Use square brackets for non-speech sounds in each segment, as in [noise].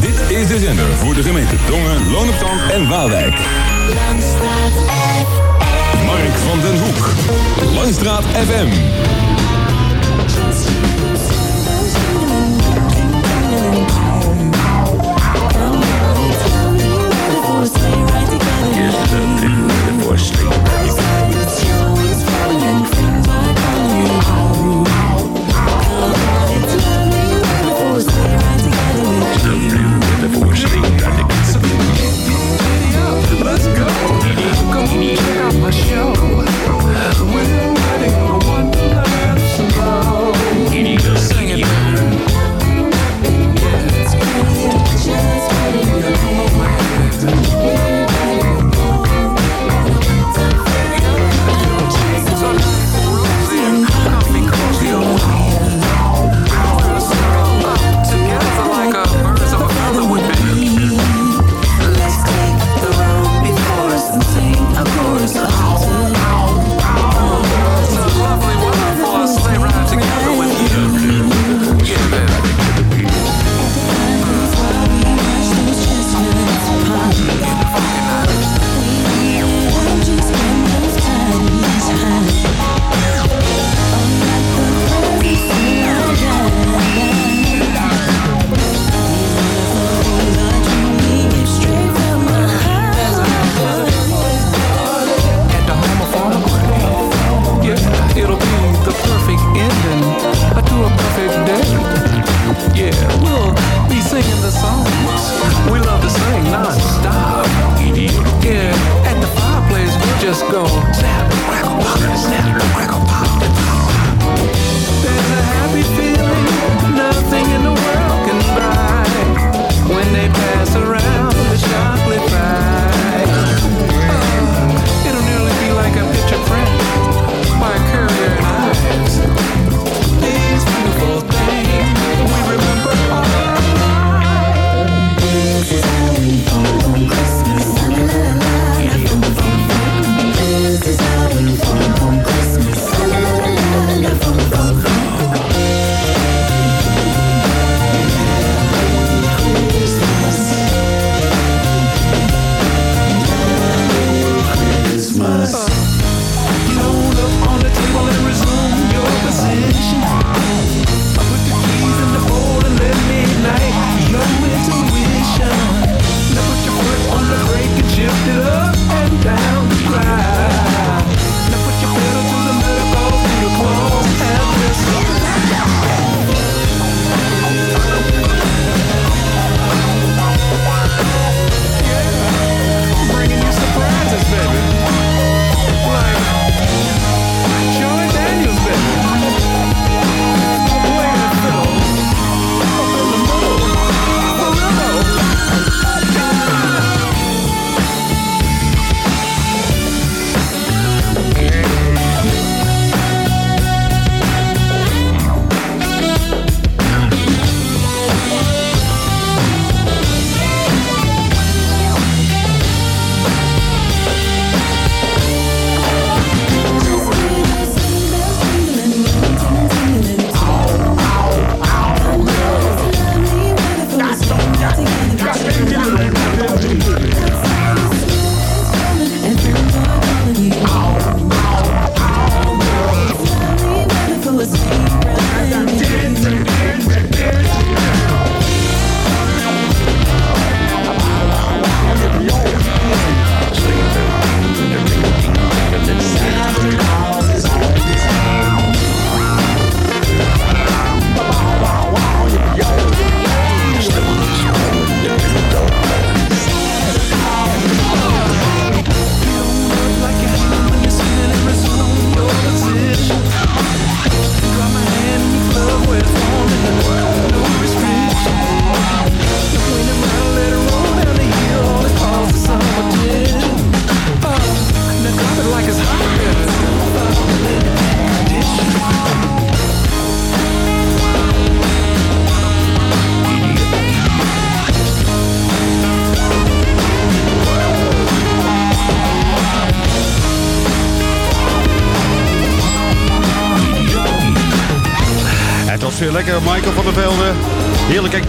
Dit is de zender voor de gemeente Dongen, Loon en Waalwijk. Mark van den Hoek. Langstraat FM. Let's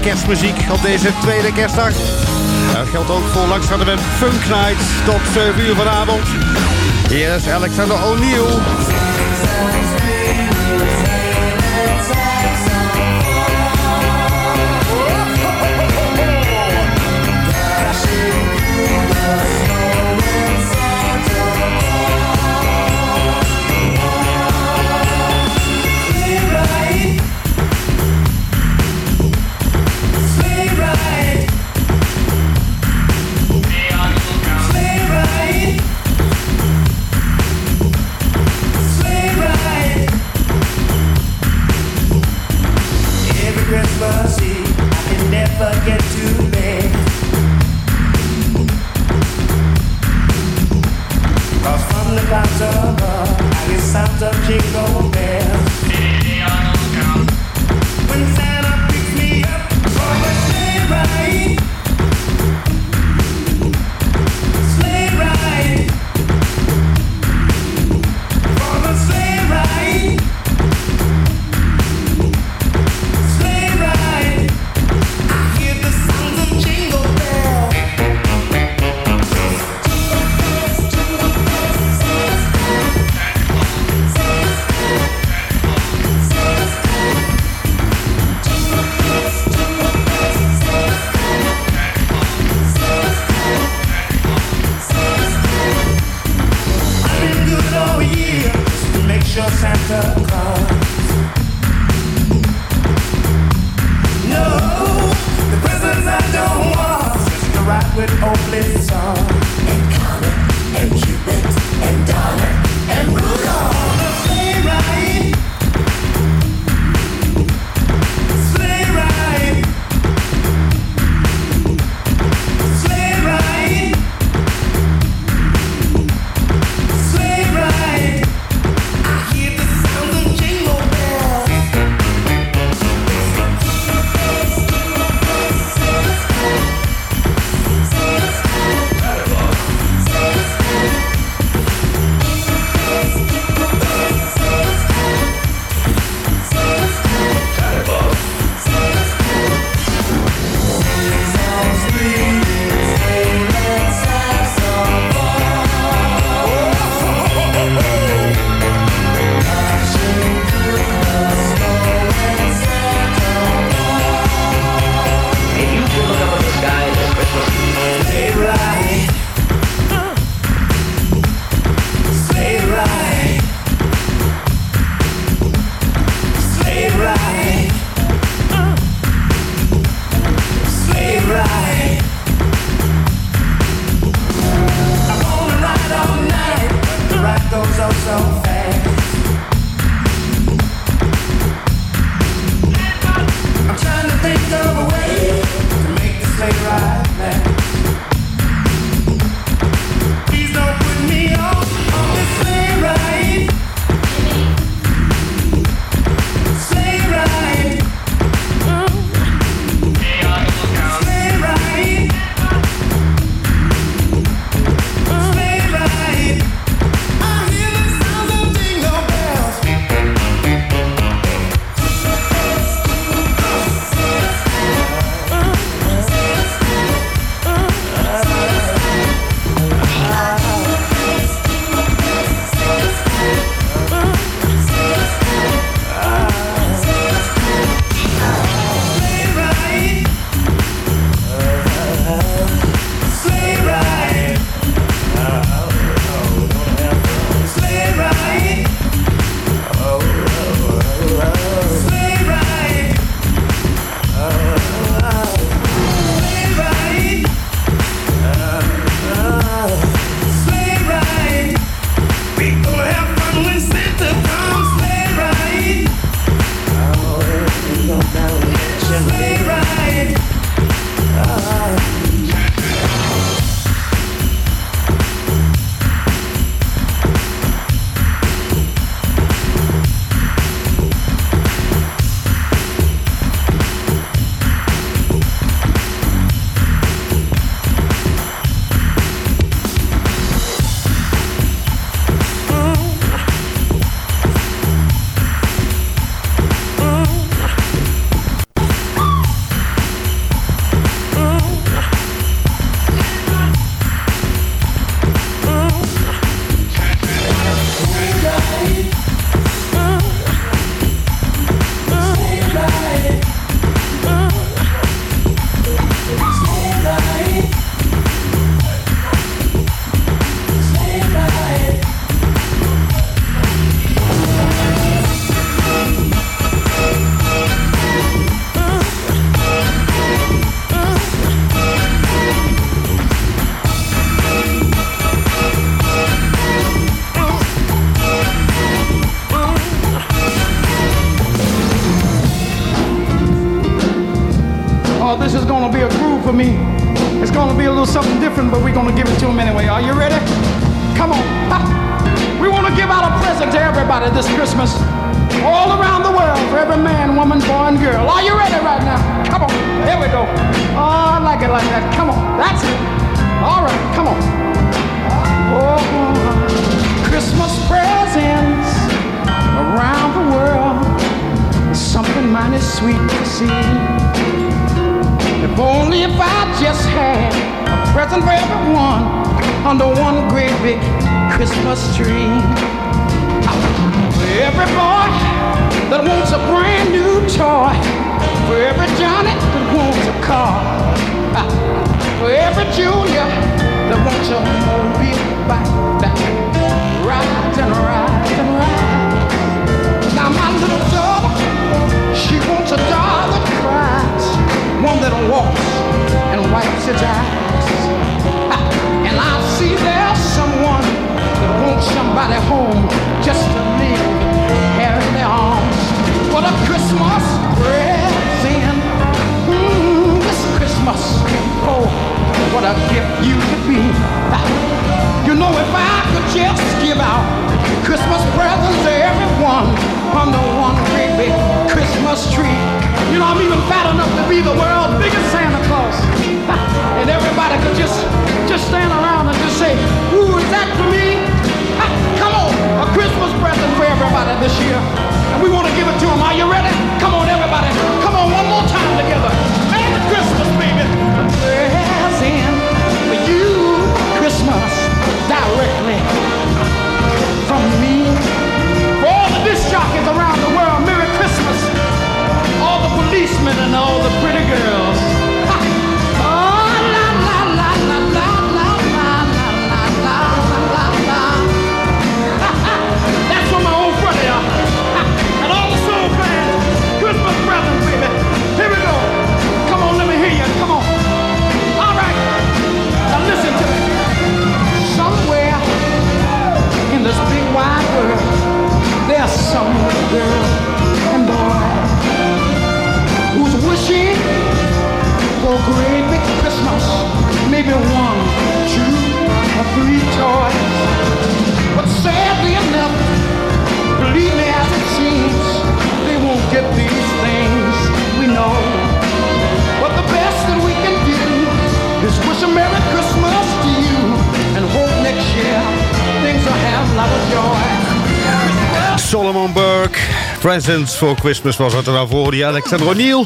kerstmuziek op deze tweede kerstdag. Dat geldt ook voor langs de Funk Night tot 7 uur vanavond. Hier is Alexander O'Neill. It to him anyway. Are you ready? Come on. We wanna give out a present to everybody this Christmas. All around the world, for every man, woman, boy, and girl. Are you ready right now? Come on. Here we go. Oh, I like it like that. Come on. That's it. All right, come on. Oh, Christmas presents around the world. Something mighty sweet to see. If only if I just had present for everyone under one great big Christmas tree. For every boy that wants a brand new toy. For every Johnny that wants a car. [laughs] For every Junior that wants a mobile bike that rides and rides and rides. Now my little daughter, she wants a doll that cries, one that walks and wipes its eyes. See there's someone that wants somebody home just to live here in their arms. What a Christmas present. Mm, this Christmas. Oh, what a gift you could be. You know, if I could just give out Christmas presents to everyone under one great big Christmas tree. You know, I'm even fat enough to be the world's biggest Santa Claus. [laughs] And everybody could just, just stand around and just say, ooh, is that for me? Come on, a Christmas present for everybody this year. And we want to give it to them. Are you ready? Come on, everybody. Come on, one more time together. Merry Christmas, baby. Present for you, Christmas, directly policemen and all the pretty girls. Oh, la, la, la, la, la, la, la, la, la, la, la, la. Ha, ha. That's for my old brother. And all the soul fans. Baby. Here we go. Come on, let me hear you. Come on. All right. Now listen to me. Somewhere in this big wide world, there's some girl wishing for a great big Christmas, maybe one, two, or three toys. But sadly enough, believe me as it seems, they won't get these things we know. But the best that we can do is wish a Merry Christmas to you and hope next year things will have a lot of joy. Solomon Burke, Presents for Christmas was het. En daarvoor hoorde je Alexander O'Neill,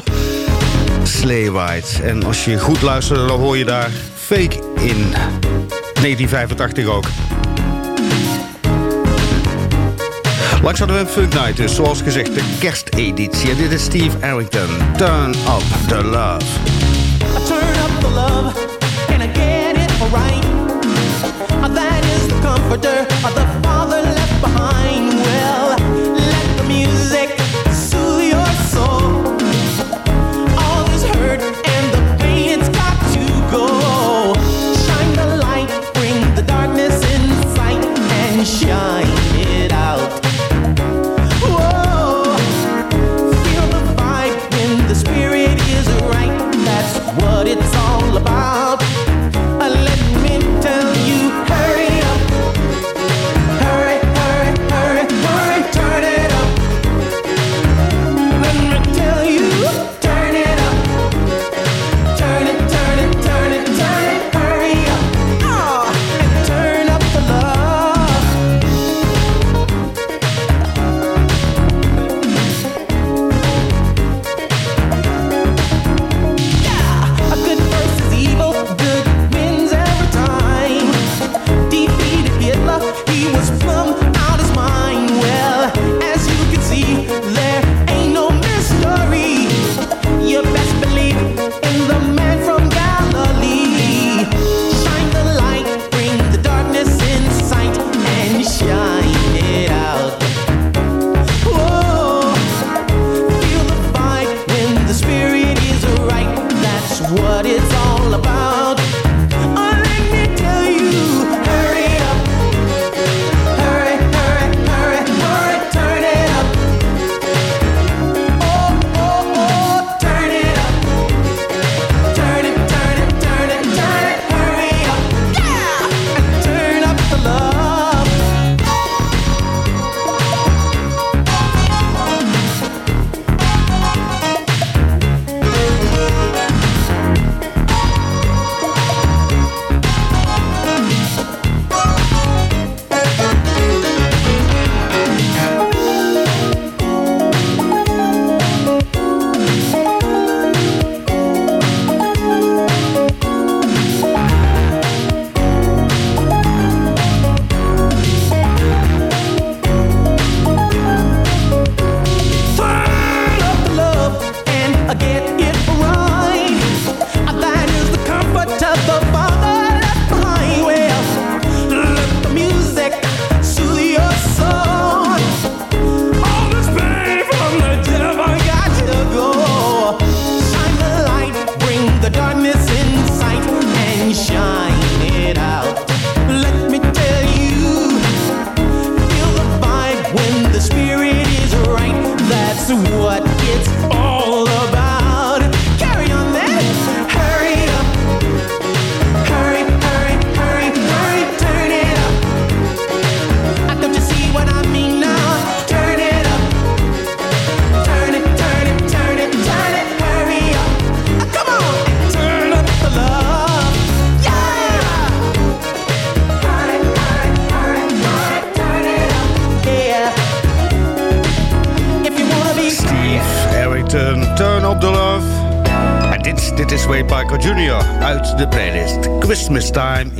Sleigh. En als je goed luistert, dan hoor je daar Fake in 1985 ook. Langs hadden we een Funk Night, dus zoals gezegd de kersteditie. En dit is Steve Arrington, Turn Up The Love. Turn up the love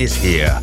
is here.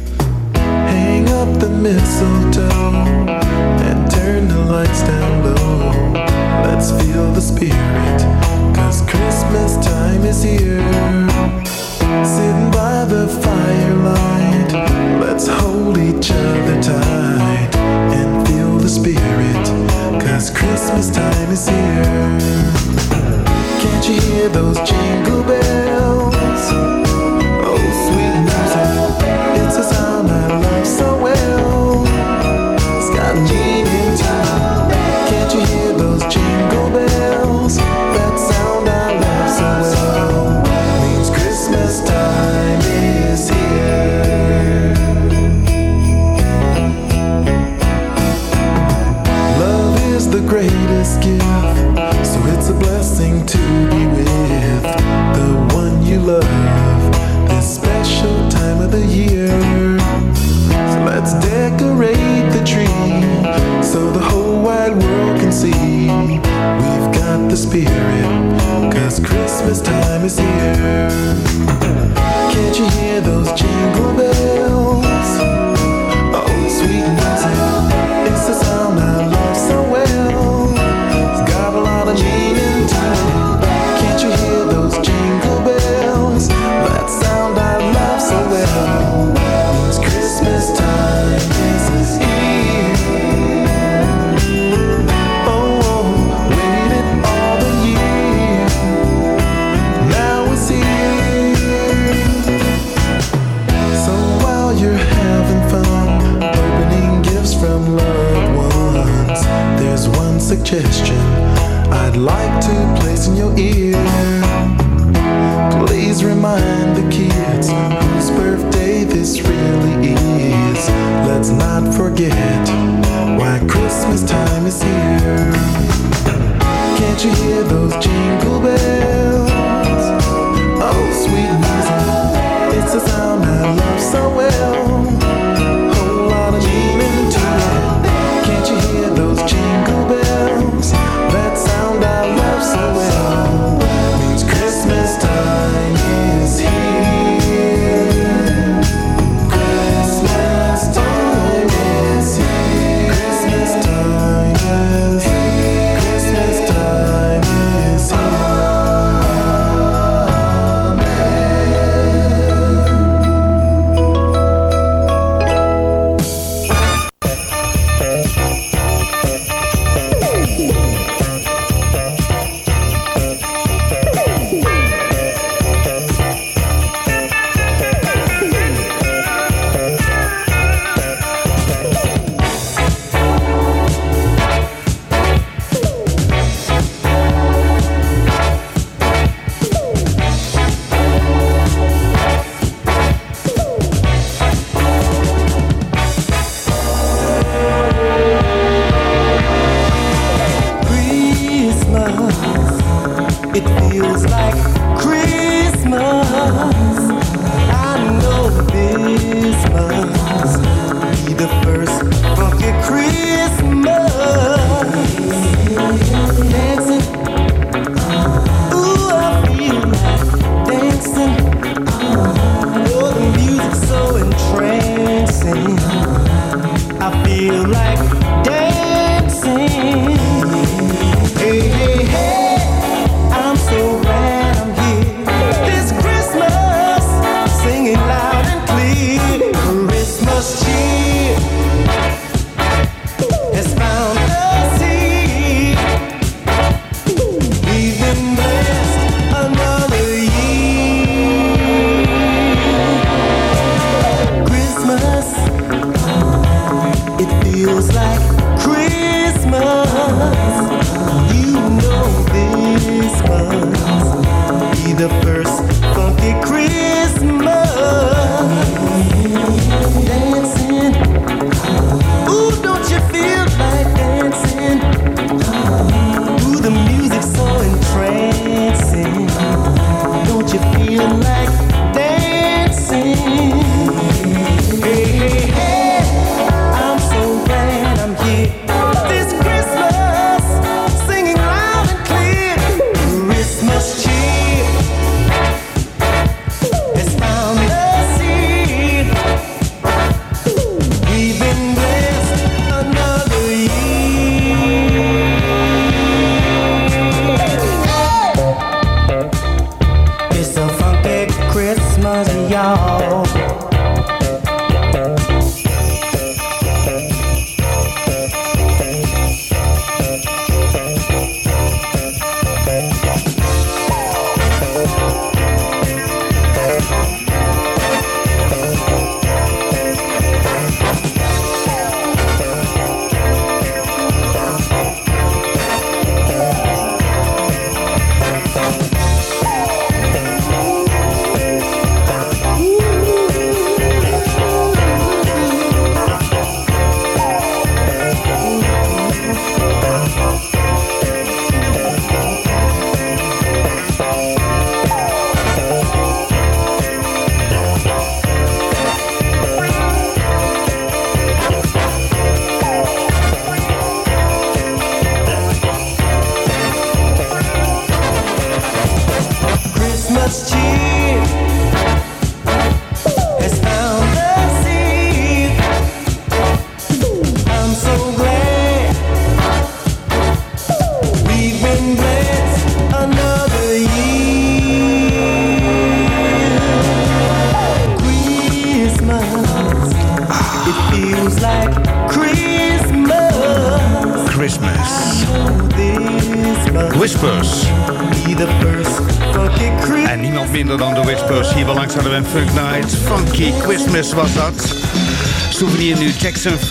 the first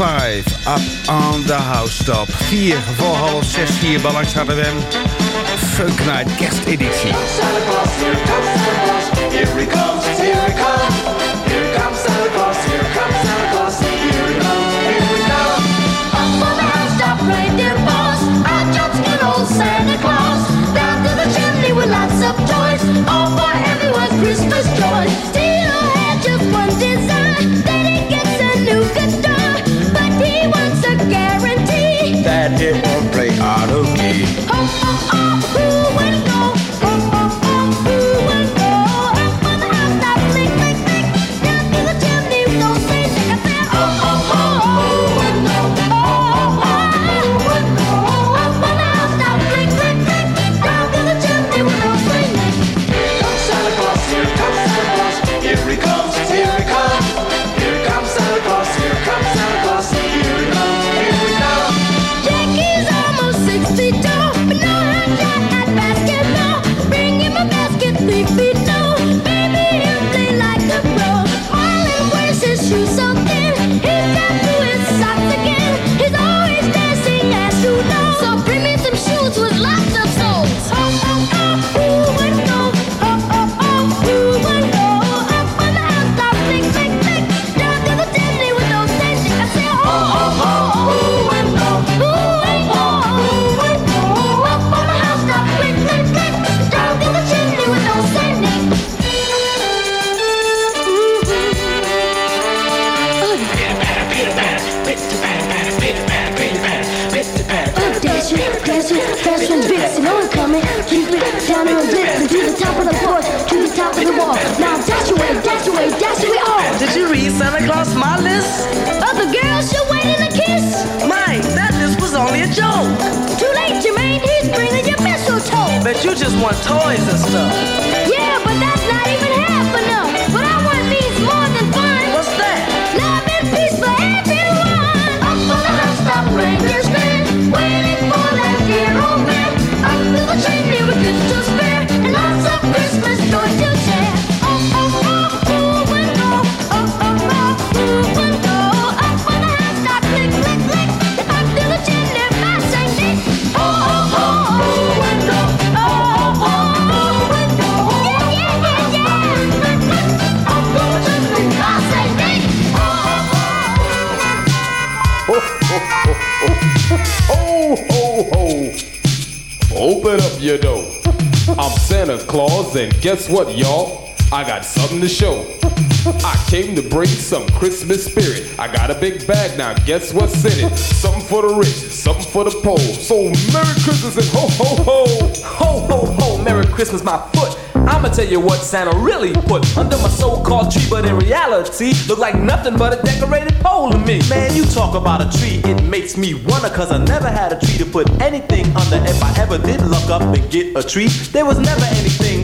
5. Up on the house top. 4 voor half 6 hier bij langs we Funk Night kersteditie. Guess what, y'all? I got something to show. I came to bring some Christmas spirit. I got a big bag now, guess what's in it? Something for the rich, something for the poor. So Merry Christmas and ho, ho, ho. Ho, ho, ho, Merry Christmas, my foot. I'ma tell you what Santa really put under my so-called tree, but in reality, look like nothing but a decorated pole to me. Man, you talk about a tree, it makes me wonder, cause I never had a tree to put anything under. If I ever did look up and get a tree, there was never anything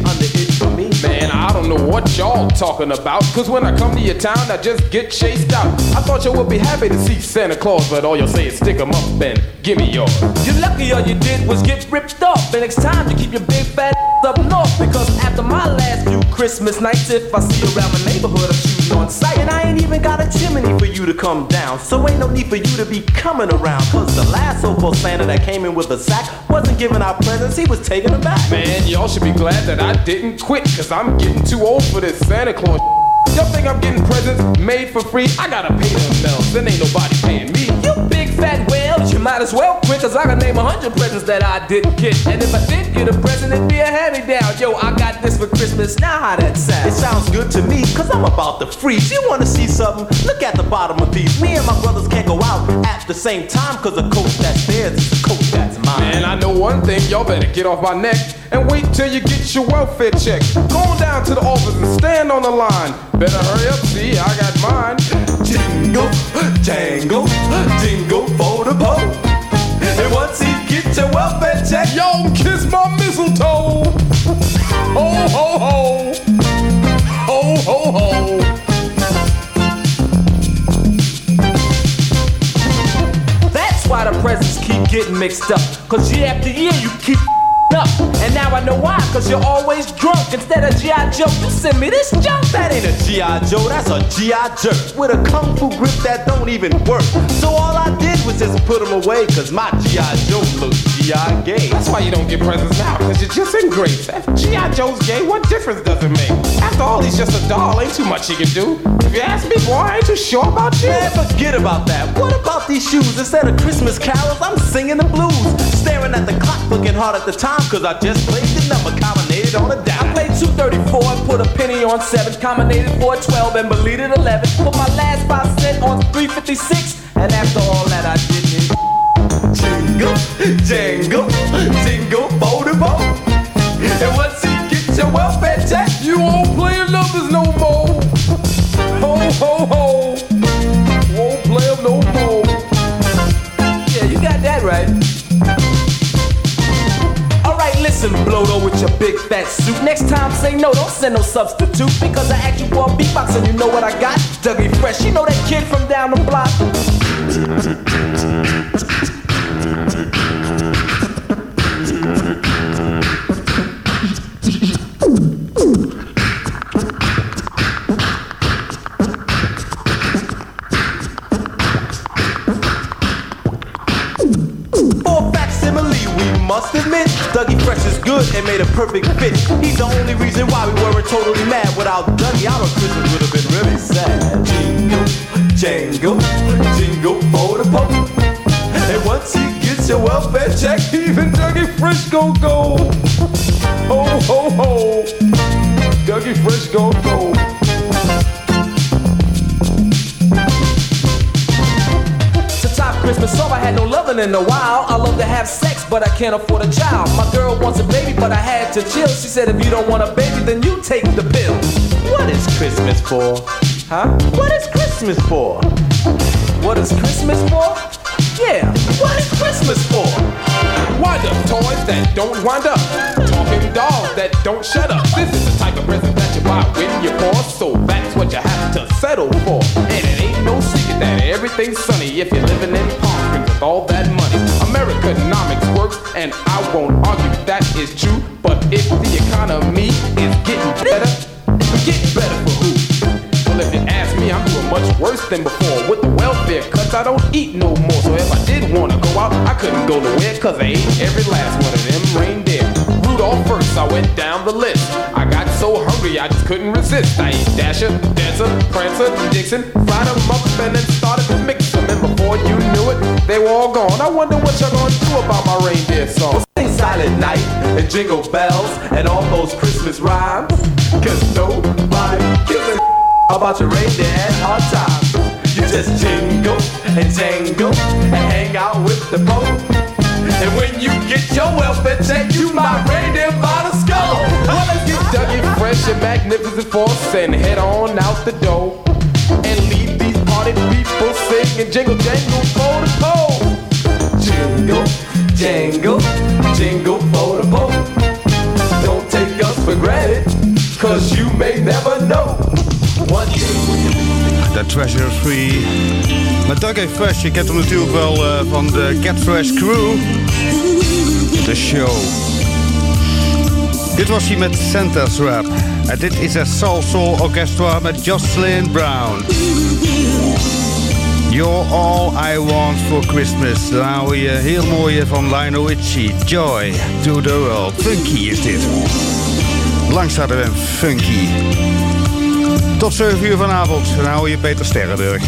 I don't know what y'all talking about. Cause when I come to your town, I just get chased out. I thought you would be happy to see Santa Claus, but all you'll say is stick 'em up and give me yours. You're lucky all you did was get ripped off. The next time you keep your big fat up north. Because after my last few Christmas nights, if I see you around my neighborhood, I'm shooting on sight. And I ain't even got a chimney for you to come down. So ain't no need for you to be coming around. Cause the last so-called Santa that came in with a sack wasn't giving out presents, he was taking them back. Man, y'all should be glad that I didn't quit, cause I'm getting too old for this Santa Claus. Y'all think I'm getting presents made for free? I gotta pay them bells, then ain't nobody paying me. You big fat whale, you might as well quit, cause I can name a hundred presents that I didn't get. And if I did get a present, it'd be a hand-me-down. Yo, I got this for Christmas, now how that sound? It sounds good to me, cause I'm about to freeze. You wanna see something? Look at the bottom of these. Me and my brothers can't go out at the same time, cause the coat that's theirs is the coat that's Man, I know one thing, y'all better get off my neck and wait till you get your welfare check. Go on down to the office and stand on the line. Better hurry up, see, I got mine. Jingle, jangle, jingle for the pole. And once he gets your welfare check, and kiss my mistletoe. Oh, ho, ho, getting mixed up. Cause year after year you keep up. And now I know why, cause you're always drunk. Instead of G.I. Joe, you send me this junk. That ain't a G.I. Joe, that's a G.I. jerk with a kung fu grip that don't even work. So all I just put him away, cause my G.I. Joe looks G.I. gay. That's why you don't get presents now, cause you're just in grace. If G.I. Joe's gay, what difference does it make? After all, he's just a doll, ain't too much he can do. If you ask me, boy, I ain't too sure about you. Man, forget about that. What about these shoes? Instead of Christmas carols, I'm singing the blues. Staring at the clock, looking hard at the time, cause I just played the number combinated on a I dime. played 234 and put a penny on 7, combinated 412 and believed it 11. Put my last 5 cent on 356, and after all that I didn't. Jingle, jingle, jingle, bow to bow. And once you get your welfare check, You won't play numbers no more. Ho, ho, ho. Won't play play 'em no more. Yeah, you got that right. Alright, listen, Blodo with your big fat suit. Next time, say no, don't send no substitute. Because I asked you for a beatbox and you know what I got? Dougie Fresh, you know that kid from down the block? For facsimile, we must admit, Dougie Fresh is good and made a perfect fit. He's the only reason why we weren't totally mad. Without Dougie, our Christmas would have been really sad. Welfare check, Even Dougie Fresh gon' go. Ho, ho, ho. Dougie Fresh gon' go. To top Christmas off, I had no loving in a while. I love to have sex, but I can't afford a child. My girl wants a baby, but I had to chill. She said, if you don't want a baby, then you take the pill. what is Christmas for? Huh? What is Christmas for? What is Christmas for? Yeah, what is Christmas for? Wind up toys that don't wind up. Talking dolls that don't shut up. This is the type of present that you buy when you're poor, so that's what you have to settle for. And it ain't no secret that everything's sunny if you're living in Palm Springs with all that money. Americanomics works, and I won't argue that is true. But if the economy is getting better, getting better for who? Well, if you ask me, I'm doing much worse than before. With the welfare cuts, I don't eat no more. So if I did want to go out, I couldn't go nowhere, cause I ate every last one of them reindeer. Rudolph first, I went down the list. I got so hungry, I just couldn't resist. I ate Dasher, Dancer, Prancer, Vixen, fried them up and then started to mix them. And before you knew it, they were all gone. I wonder what y'all gonna do about my reindeer song. Sing Silent Night and Jingle Bells and all those Christmas rhymes. Cause nobody gives a about your reindeer at all times. You just jingle and jangle and hang out with the Pope. And when you get your welfare check, you my reindeer by the skull. Well, let's get Dougie Fresh and Magnificent Force and head on out the door. And leave these party people singing jingle jangle for the pole. Jingle, jangle, jingle for the Pope. Don't take us for granted, cause you may never know. One day The Treasure Tree. Met Dougie Fresh, je kent hem natuurlijk wel eh, van de Get Fresh Crew. De show. Dit was hij met Santa's Rap. En dit is het Soul Soul Orchestra met Jocelyn Brown. You're all I want for Christmas. Dan hou je heel mooie van Lionel Richie. Joy to the world. Funky is dit. Langs hadden we een funky. Tot 7 uur vanavond. Dan hou je Peter Sterrenburg.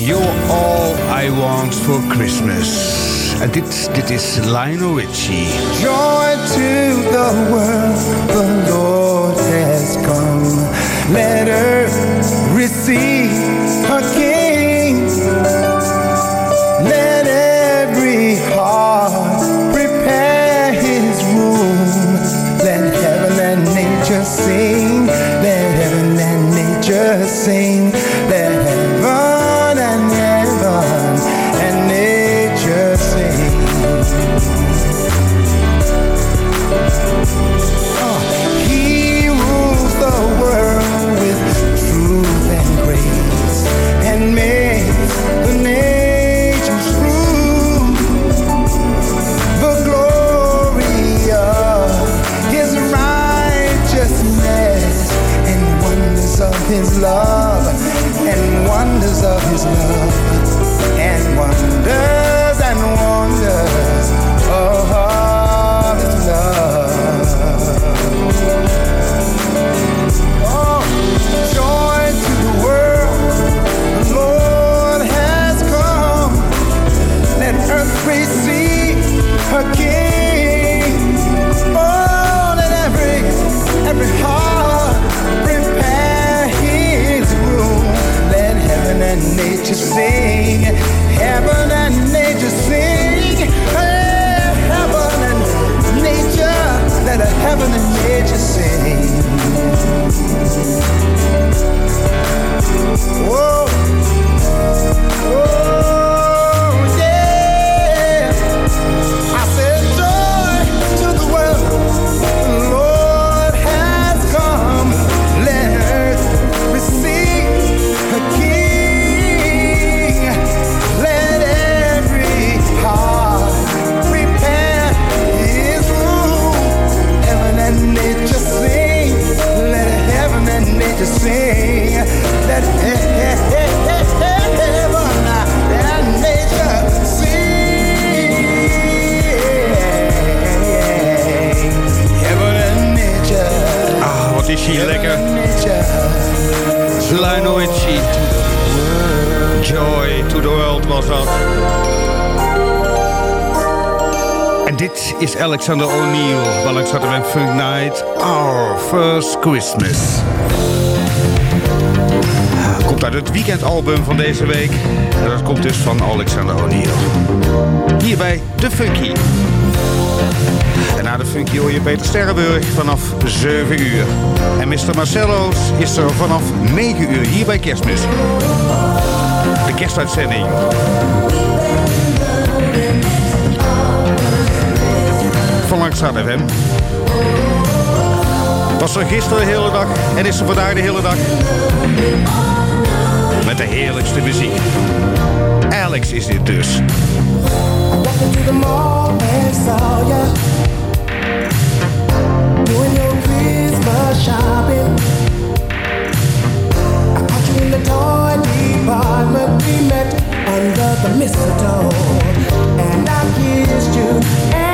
You're all I want for Christmas. and dit, dit is Lionel Richie. Joy to the world, the Lord has come. Let her receive. Hier lekker. Lionel Richie. Joy to the world was dat. En dit is Alexander O'Neill. Alexander en Funk Night. Our first Christmas. Komt uit het weekendalbum van deze week. En dat komt dus van Alexander O'Neill. Hierbij de Funky. En na de Funky hoor je Peter Sterrenburg vanaf 7 uur. En Mr. Marcello's is er vanaf 9 uur hier bij Kerstmis. De kerstuitzending. Van Langstraat FM. Was er gisteren de hele dag en is er vandaag de hele dag. Met de heerlijkste muziek. Alex is dit dus. To the mall and saw ya doing your Christmas shopping. I caught you in the toy department. We met under the mistletoe, and I kissed you.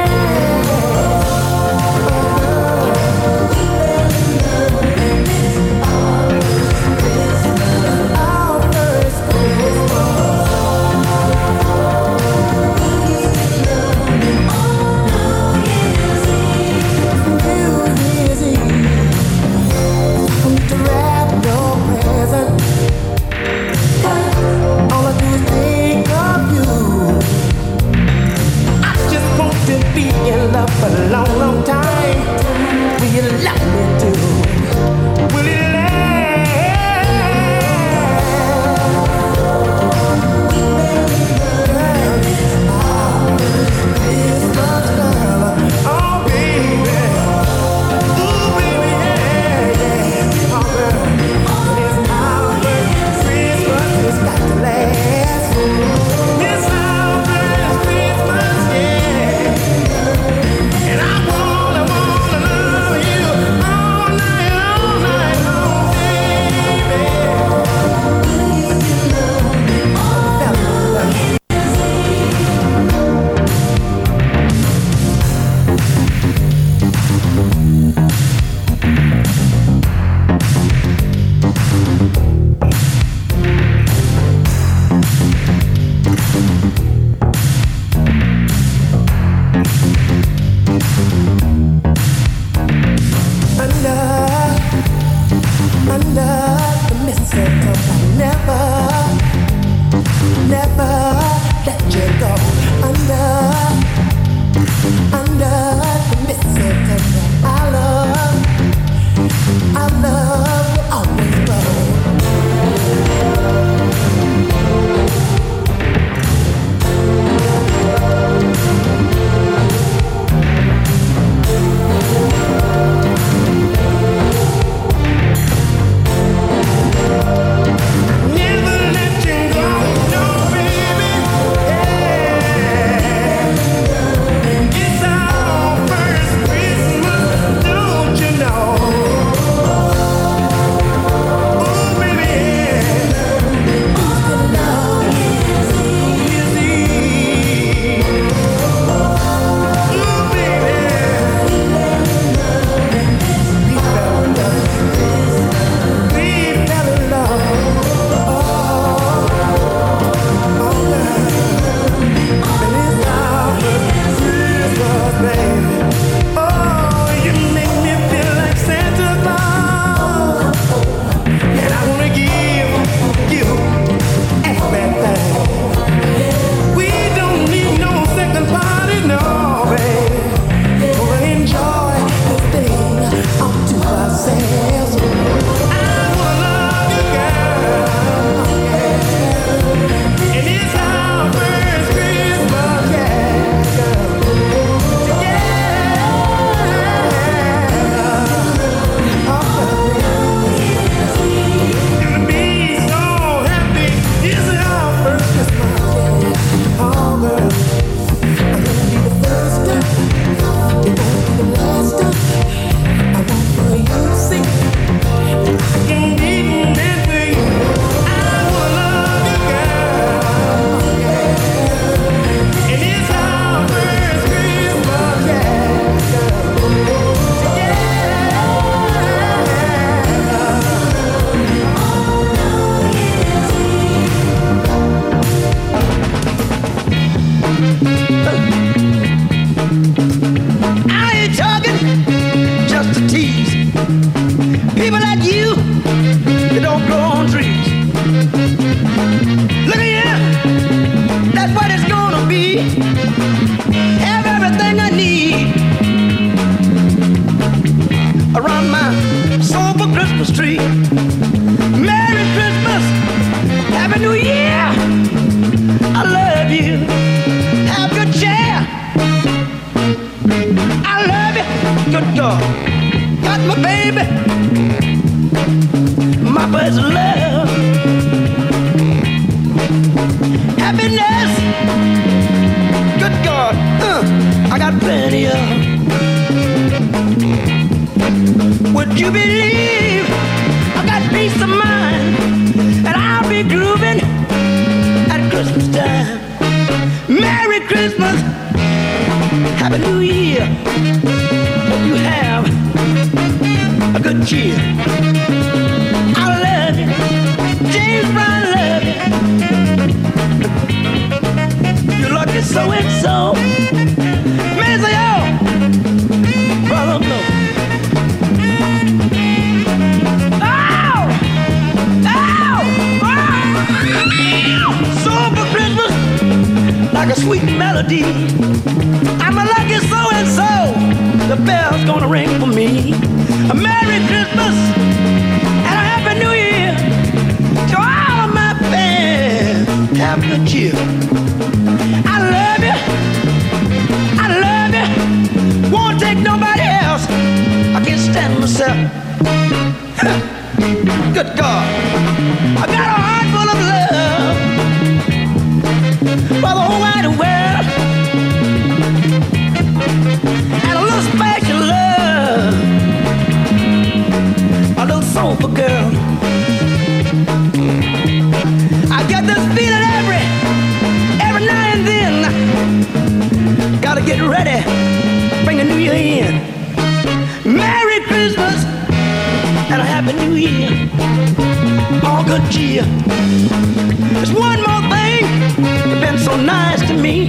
So nice to me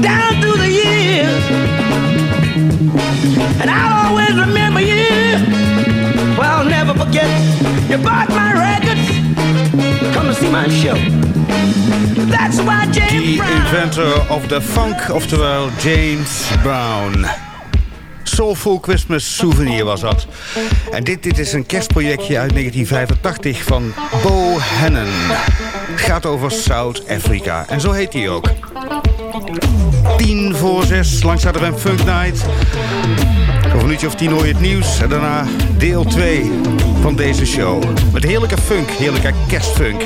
down through the years. And I'll always remember you. Well, I'll never forget. You bought my records. Come to see my show. That's why James The inventor of the funk, oftewel James Brown. Soulful Christmas Souvenir was dat. En dit, dit is een kerstprojectje uit 1985 van Bo Hannon. Het gaat over Zuid-Afrika. En zo heet hij ook. 10 voor 6, langs een Funk Night. Over een minuutje of tien hoor je het nieuws. En daarna deel 2 van deze show. Met heerlijke funk, heerlijke kerstfunk.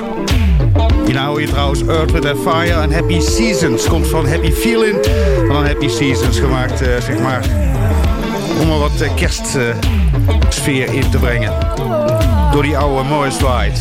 Hierna hoor je trouwens Earth, Wind Fire en Happy Seasons. Komt van Happy Feeling, maar dan Happy Seasons gemaakt, eh, zeg maar... om er wat eh, kerstsfeer in te brengen. Door die oude Morris White.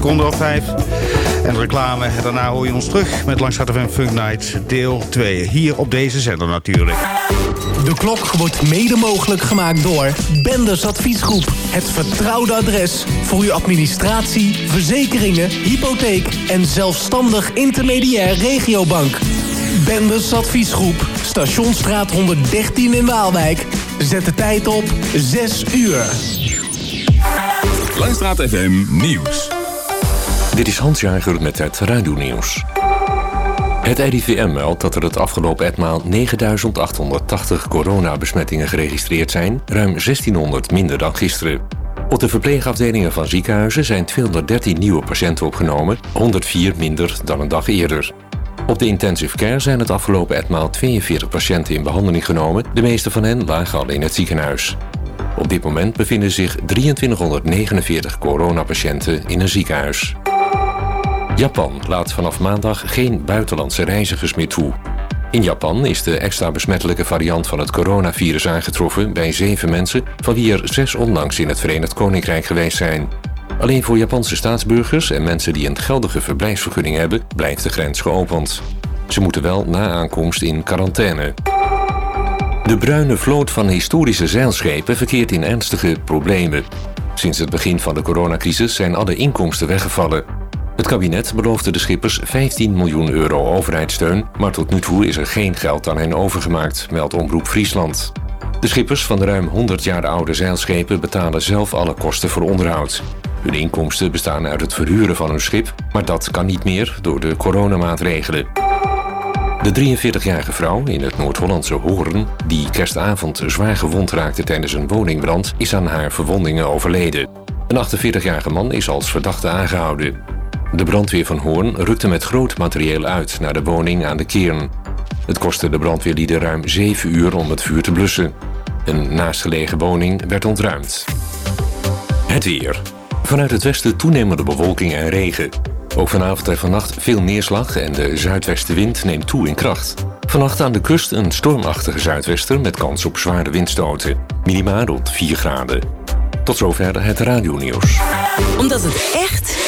Voor een seconde of vijf. En reclame. En daarna hoor je ons terug met Langstraat FM Funk Night deel 2. Hier op deze zender natuurlijk. De klok wordt mede mogelijk gemaakt door Benders Adviesgroep. Het vertrouwde adres voor uw administratie, verzekeringen, hypotheek en zelfstandig intermediair regiobank. Benders Adviesgroep, Stationsstraat 113 in Waalwijk. Zet de tijd op 6 uur. Langstraat FM Nieuws. Dit is Hans Jager met het Radio-nieuws. Het RIVM meldt dat er het afgelopen etmaal 9.880 coronabesmettingen geregistreerd zijn, ruim 1600 minder dan gisteren. Op de verpleegafdelingen van ziekenhuizen zijn 213 nieuwe patiënten opgenomen, 104 minder dan een dag eerder. Op de intensive care zijn het afgelopen etmaal 42 patiënten in behandeling genomen, de meeste van hen lagen al in het ziekenhuis. Op dit moment bevinden zich 2349 coronapatiënten in een ziekenhuis. Japan laat vanaf maandag geen buitenlandse reizigers meer toe. In Japan is de extra besmettelijke variant van het coronavirus aangetroffen bij zeven mensen, van wie er zes onlangs in het Verenigd Koninkrijk geweest zijn. Alleen voor Japanse staatsburgers en mensen die een geldige verblijfsvergunning hebben, blijft de grens geopend. Ze moeten wel na aankomst in quarantaine. De bruine vloot van historische zeilschepen verkeert in ernstige problemen. Sinds het begin van de coronacrisis zijn alle inkomsten weggevallen. Het kabinet beloofde de schippers 15 miljoen euro overheidssteun, maar tot nu toe is er geen geld aan hen overgemaakt, meldt Omroep Friesland. De schippers van de ruim 100 jaar oude zeilschepen betalen zelf alle kosten voor onderhoud. Hun inkomsten bestaan uit het verhuren van hun schip, maar dat kan niet meer door de coronamaatregelen. De 43-jarige vrouw in het Noord-Hollandse Hoorn, die kerstavond zwaar gewond raakte tijdens een woningbrand, is aan haar verwondingen overleden. Een 48-jarige man is als verdachte aangehouden. De brandweer van Hoorn rukte met groot materieel uit naar de woning aan de Keern. Het kostte de brandweerlieden ruim 7 uur om het vuur te blussen. Een naastgelegen woning werd ontruimd. Het weer. Vanuit het westen toenemende bewolking en regen. Ook vanavond en vannacht veel neerslag en de zuidwestenwind neemt toe in kracht. Vannacht aan de kust een stormachtige zuidwester met kans op zware windstoten. Minima rond 4 graden. Tot zover het radionieuws. Omdat het echt,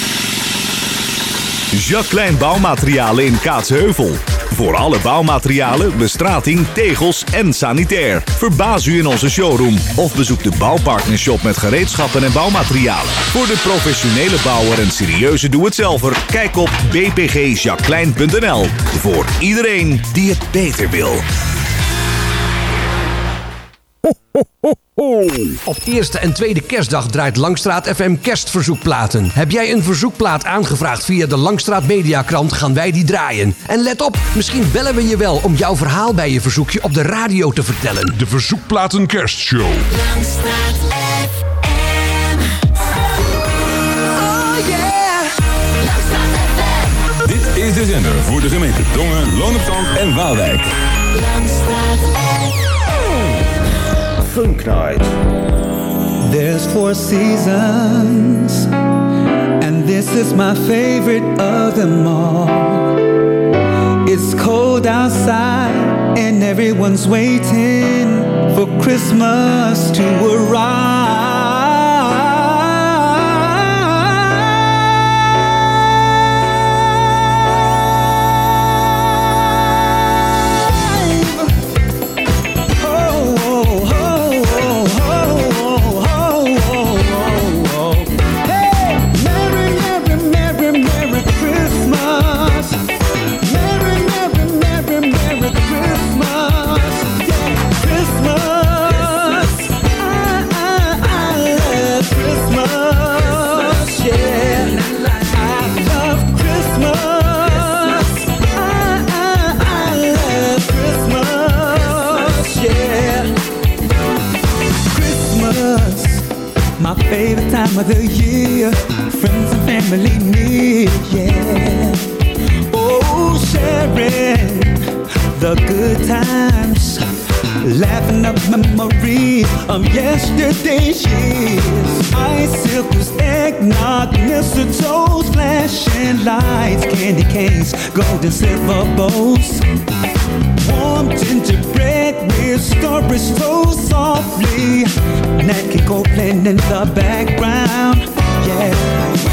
Jacques Klein Bouwmaterialen in Kaatsheuvel. Voor alle bouwmaterialen, bestrating, tegels en sanitair. Verbaas u in onze showroom of bezoek de Bouwpartnershop met gereedschappen en bouwmaterialen. Voor de professionele bouwer en serieuze doe-het-zelver, kijk op bpgjacqueline.nl. Voor iedereen die het beter wil. Op eerste en tweede kerstdag draait Langstraat FM kerstverzoekplaten. Heb jij een verzoekplaat aangevraagd via de Langstraat Mediakrant, gaan wij die draaien. En let op, misschien bellen we je wel om jouw verhaal bij je verzoekje op de radio te vertellen. De Verzoekplaten Kerstshow. Langstraat FM. Oh yeah. Langstraat FM. Dit is de zender voor de gemeente Dongen, Loon op Zand en Waalwijk. Langstraat FM. Funk Night. There's four seasons, and this is my favorite of them all. It's cold outside, and everyone's waiting for Christmas to arrive. Of the year, friends and family near, yeah. Oh, sharing the good times, laughing up memories of yesterday's years. Icicles, eggnog, mistletoe, flashing lights, candy canes, golden silver bowls jumped into bed with stories so softly. Nat King Cole playing in the background, yeah.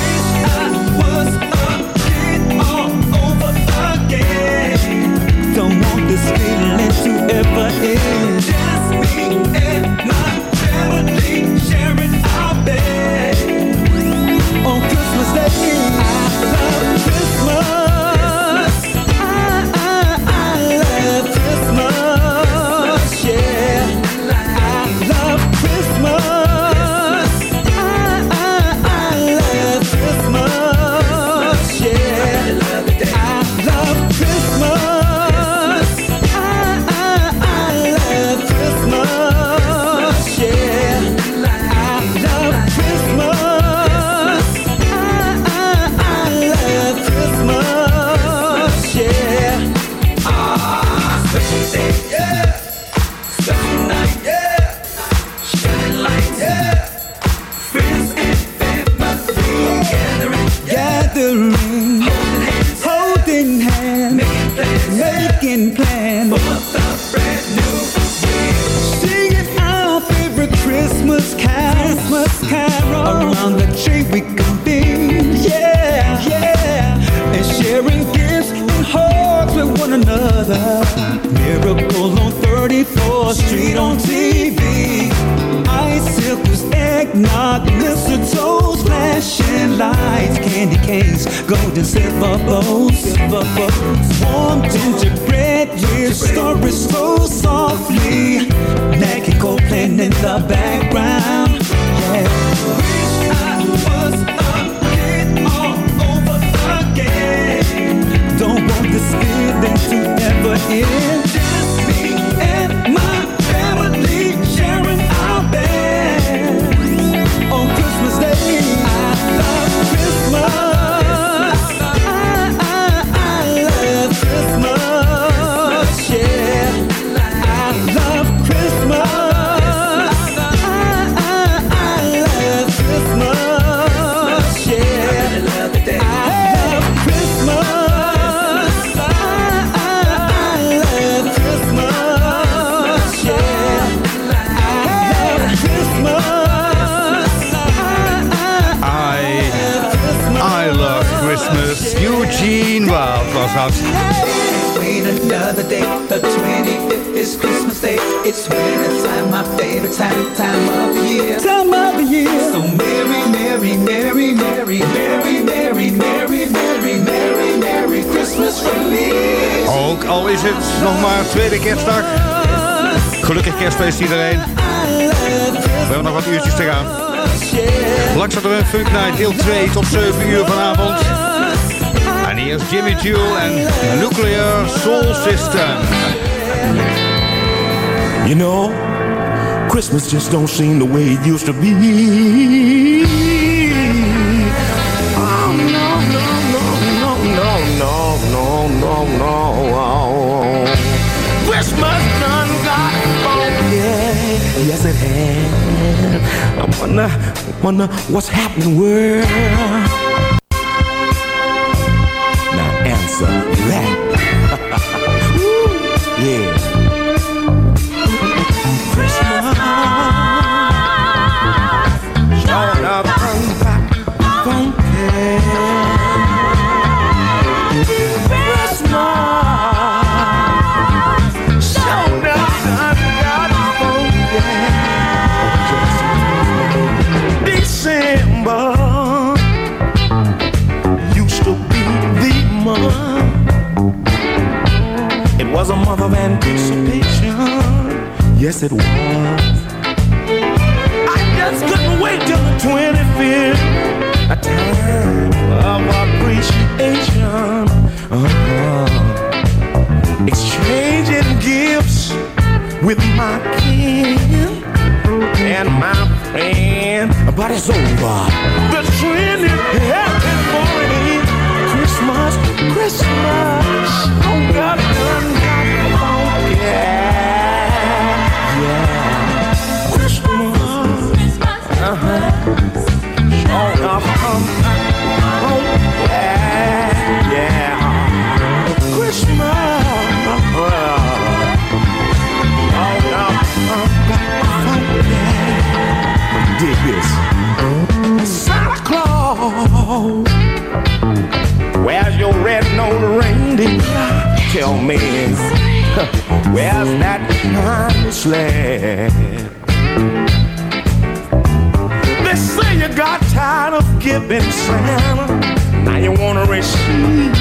Making plans, for the brand new year. Singing our favorite Christmas carol, Christmas carol around the tree we convene, yeah, yeah, and sharing gifts and hugs with one another. Miracle on 34th Street on TV. Eggnog, mistletoes, flashing lights, candy canes, golden silver bowls, silver bowls. Warm gingerbread with stories told softly. King Cole playing in the background. Yeah. Wish I was a kid all over again. Don't want this feeling to ever end. Another day, the 25th is Christmas Day. It's winter time, my favorite time, time of the year. Time of the year. So merry, merry, merry, merry, merry, merry, merry, merry, merry, merry Christmas release. Ook al is het nog maar tweede kerstdag. Gelukkig kerstfeest iedereen. We hebben nog wat uurtjes te gaan. Langs er een Funk Night deel 2 tot 7 uur vanavond. En is Jimmy Jules en Nuclear Soul System. You know, Christmas just don't seem the way it used to be. Oh, no, no, no, no, no, no, no, no, no. Christmas done got funky. Yes, it has. I wonder, wonder what's happening, world. Me, [laughs] where's that kind sled? They say you got tired of giving Santa. Now you wanna receive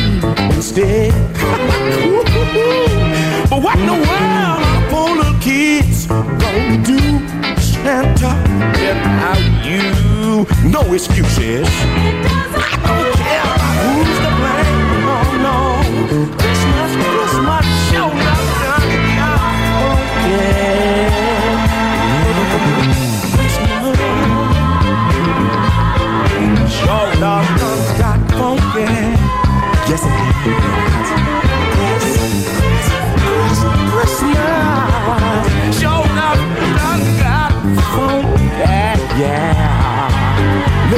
instead. [laughs] but what in the world are little kids gonna do? Santa, without you, no excuses.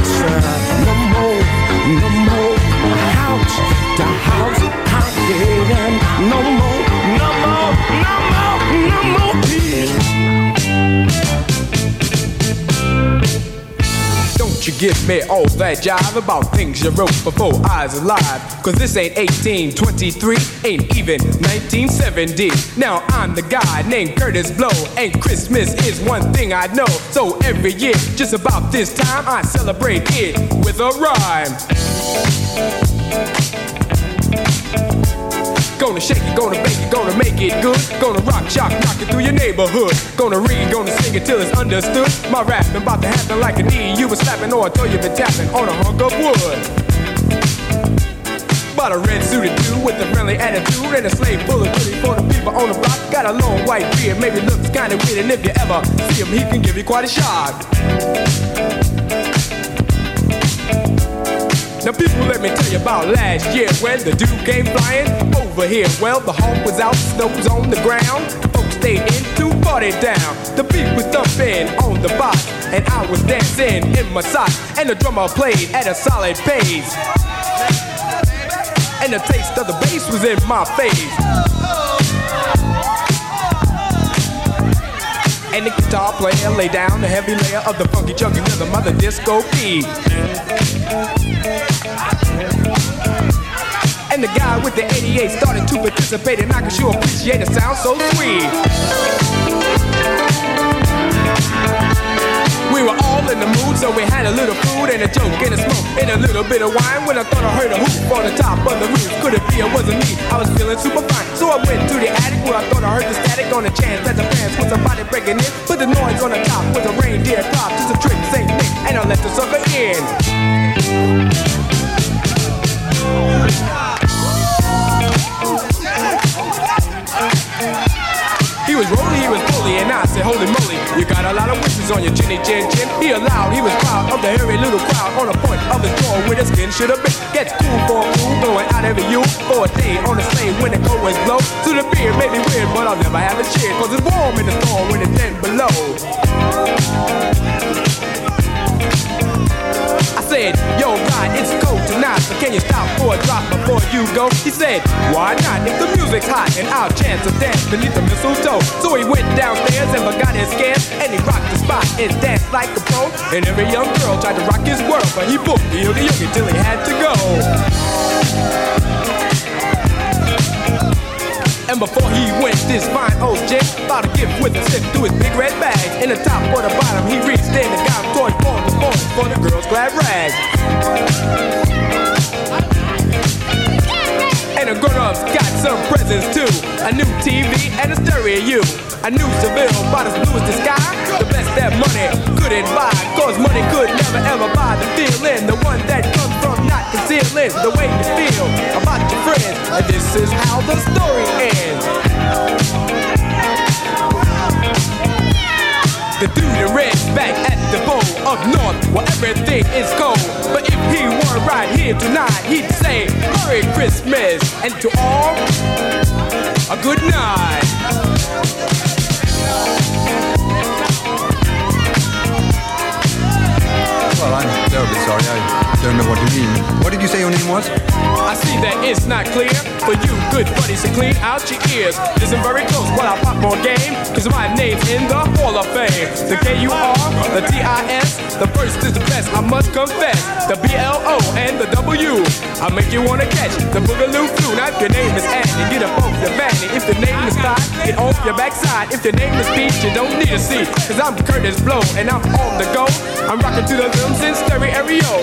No more, no more house to house. No more, no more, no more, no more. Don't you give me all that jive about things you wrote before I was alive. Cause this ain't 1823, ain't even 1970. Now I'm the guy named Kurtis Blow, and Christmas is one thing I know. So every year, just about this time, I celebrate it with a rhyme. Gonna shake it, gonna bake it, gonna make it good. Gonna rock, shock, knock it through your neighborhood. Gonna read, gonna sing it till it's understood. My rapping about to happen like a knee. You was slapping or I thought you been tapping on a hunk of wood. Bought a red suited dude with a friendly attitude and a slave full of goodies for the people on the block. Got a long white beard, maybe looks kinda weird, and if you ever see him, he can give you quite a shock. Now people, let me tell you about last year when the dude came flying over here. Well, the hawk was out, snow was on the ground. Folks stayed in to party down. The beat was thumping on the box, and I was dancing in my socks. And the drummer played at a solid pace. And the taste of the bass was in my face. And the guitar player laid down the heavy layer of the funky chunky rhythm of the disco beat. And the guy with the 88 started to participate, and I can sure appreciate the sound so sweet. In the mood, so we had a little food and a joke and a smoke and a little bit of wine. When I thought I heard a hoop on the top of the roof, could it be it wasn't me? I was feeling super fine, so I went to the attic where I thought I heard the static on the chance that the fans was somebody breaking in. But the noise on the top was a reindeer clock, just a trick, Saint Nick, and I let the sucker in. Was rolling, he was bully, and I said, holy moly, you got a lot of wishes on your chinny chin chin. He allowed, he was proud of the hairy little crowd on the point of his jaw where the skin should have been. Gets cool for a fool, going out every you for a day on the sleigh when the cold winds blow. To the beer may be weird, but I'll never have a cheer, cause it's warm in the storm when it's 10 below. Drop before you go? He said, why not? If the music's hot and I'll chance a dance beneath the mistletoe. So he went downstairs and forgot his scams, and he rocked the spot and danced like a pro. And every young girl tried to rock his world, but he booked the yogi yogi till he had to go. And before he went, this fine old gent bought a gift with a slip through his big red bag. In the top or the bottom, he reached in and got a toy for the boys for the girls' glad rag. The grown-ups got some presents too. A new TV and a stereo. A new Seville, about as blue as the sky. The best that money couldn't buy. Cause money could never ever buy the feeling. The one that comes from not concealing the way you feel about your friends. And this is how the story ends. The dude in red back at the bowl up north where everything is cold. But if he were right here tonight, he'd say Merry Christmas and to all a good night. Well, I'm terribly sorry. I don't know what you mean. What did you say your name was? I see that it's not clear for you good buddies to clean out your ears. Listen very close while I pop more game, cause my name's in the Hall of Fame. The K-U-R, the T-I-S, the first is the best, I must confess. The B-L-O and the W. I make you wanna catch the Boogaloo flu. Now if your name is Andy, get up off your fanny. If your name is Todd, get off your backside. If your name is Pete, you don't need a seat. Cause I'm Kurtis Blow and I'm on the go. I'm rocking to the rhythms in stereo.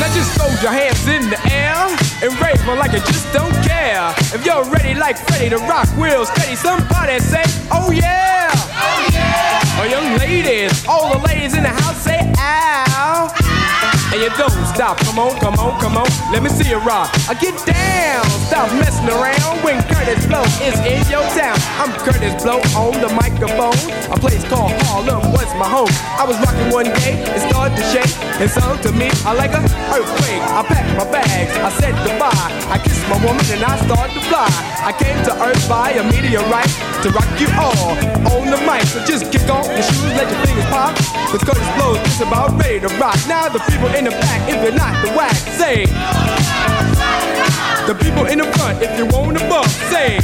Now just throw your hands in the air and rave on like you just don't care. If you're ready like Freddie to rock real steady, somebody say, oh yeah. Oh yeah. Oh young ladies, all the ladies in the house say ow. And you don't stop, come on, come on, come on, let me see you rock. I get down, stop messing around when Kurtis Blow is in your town. I'm Kurtis Blow on the microphone. A place called Harlem was my home. I was rocking one day, it started to shake. And sung to me, I like a earthquake. I packed my bags, I said goodbye. I kissed my woman and I started to fly. I came to Earth by a meteorite to rock you all on the mic. So just kick off your shoes, let your fingers pop. Cause Kurtis Blow is about ready to rock. Now the people in the back, if you're not the whack, say. The people in the front, if you want to bump, say.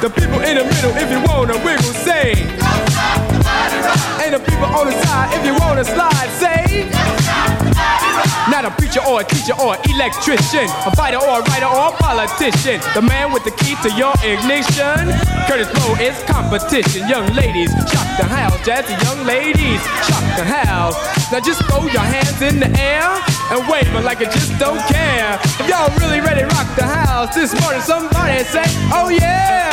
The people in the middle, if you want to wiggle, say. And the people on the side, if you want to slide, say. Not a preacher or a teacher or an electrician, a fighter or a writer or a politician. The man with the key to your ignition. Kurtis Blow is competition. Young ladies, shock the house. Jazzy young ladies, shock the house. Now just throw your hands in the air and wave 'em like you just don't care. If y'all really ready rock the house this morning, somebody say, oh yeah.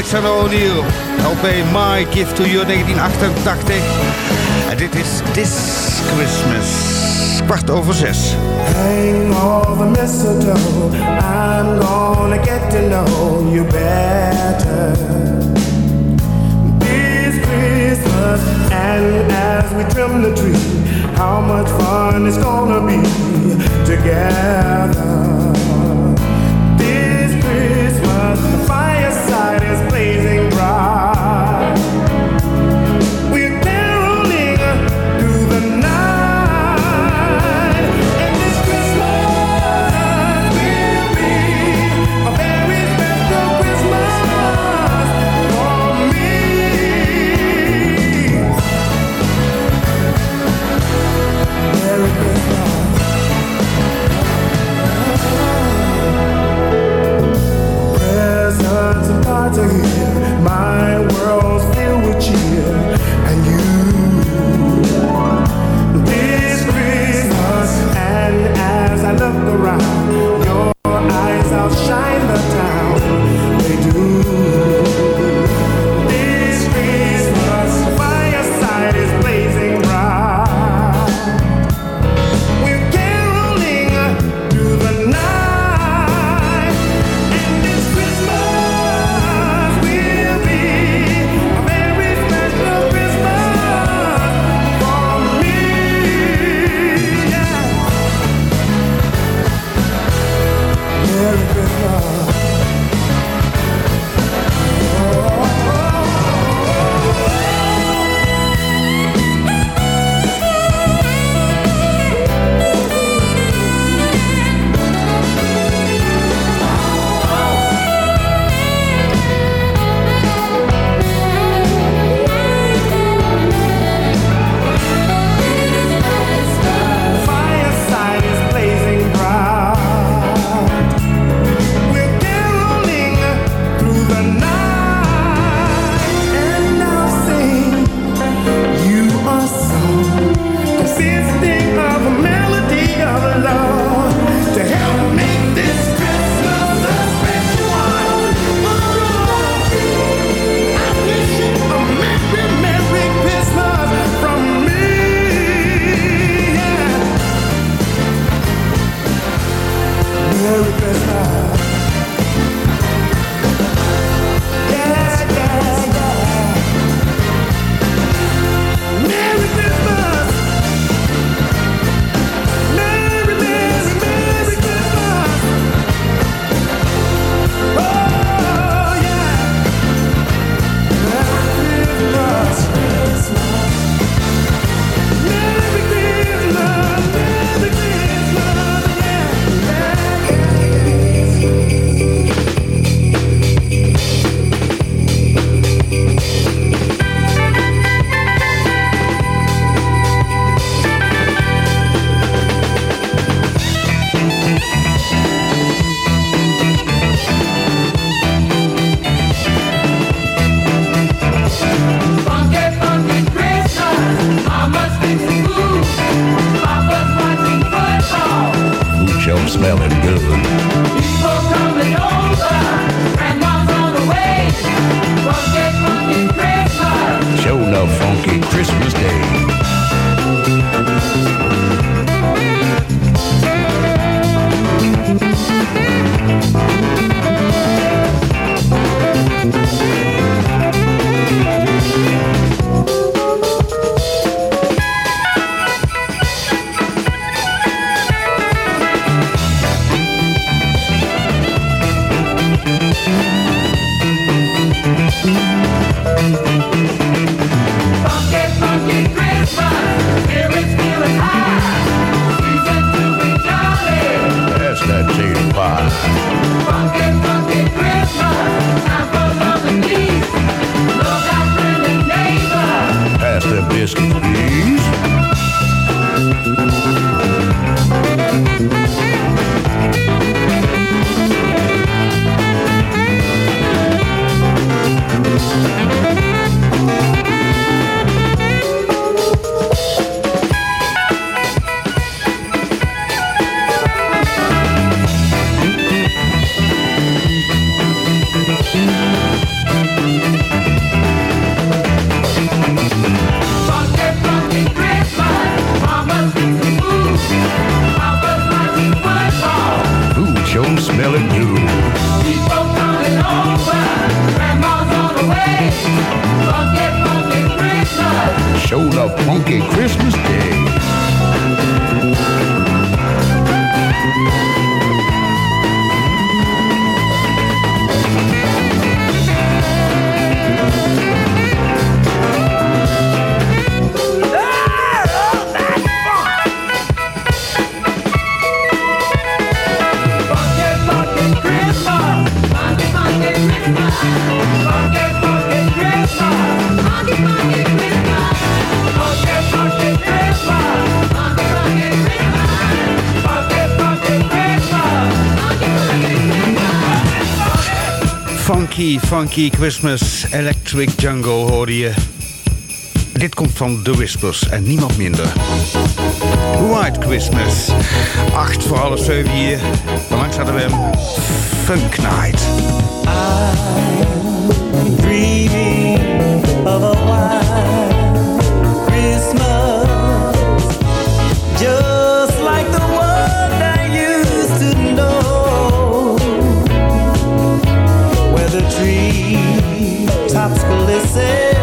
Alexander O'Neill. LP My Gift to You 1988. En dit is This Christmas. Kwart over zes. Hang the mistletoe. I'm gonna get to know you better. This Christmas, and as we trim the tree, how much fun it's gonna be together. Funky Christmas, Electric Jungle hoorde je. Dit komt van The Whispers en niemand minder. White Christmas. 8 voor alle 7 hier. Langs hadden we hem. Funk Night. listen.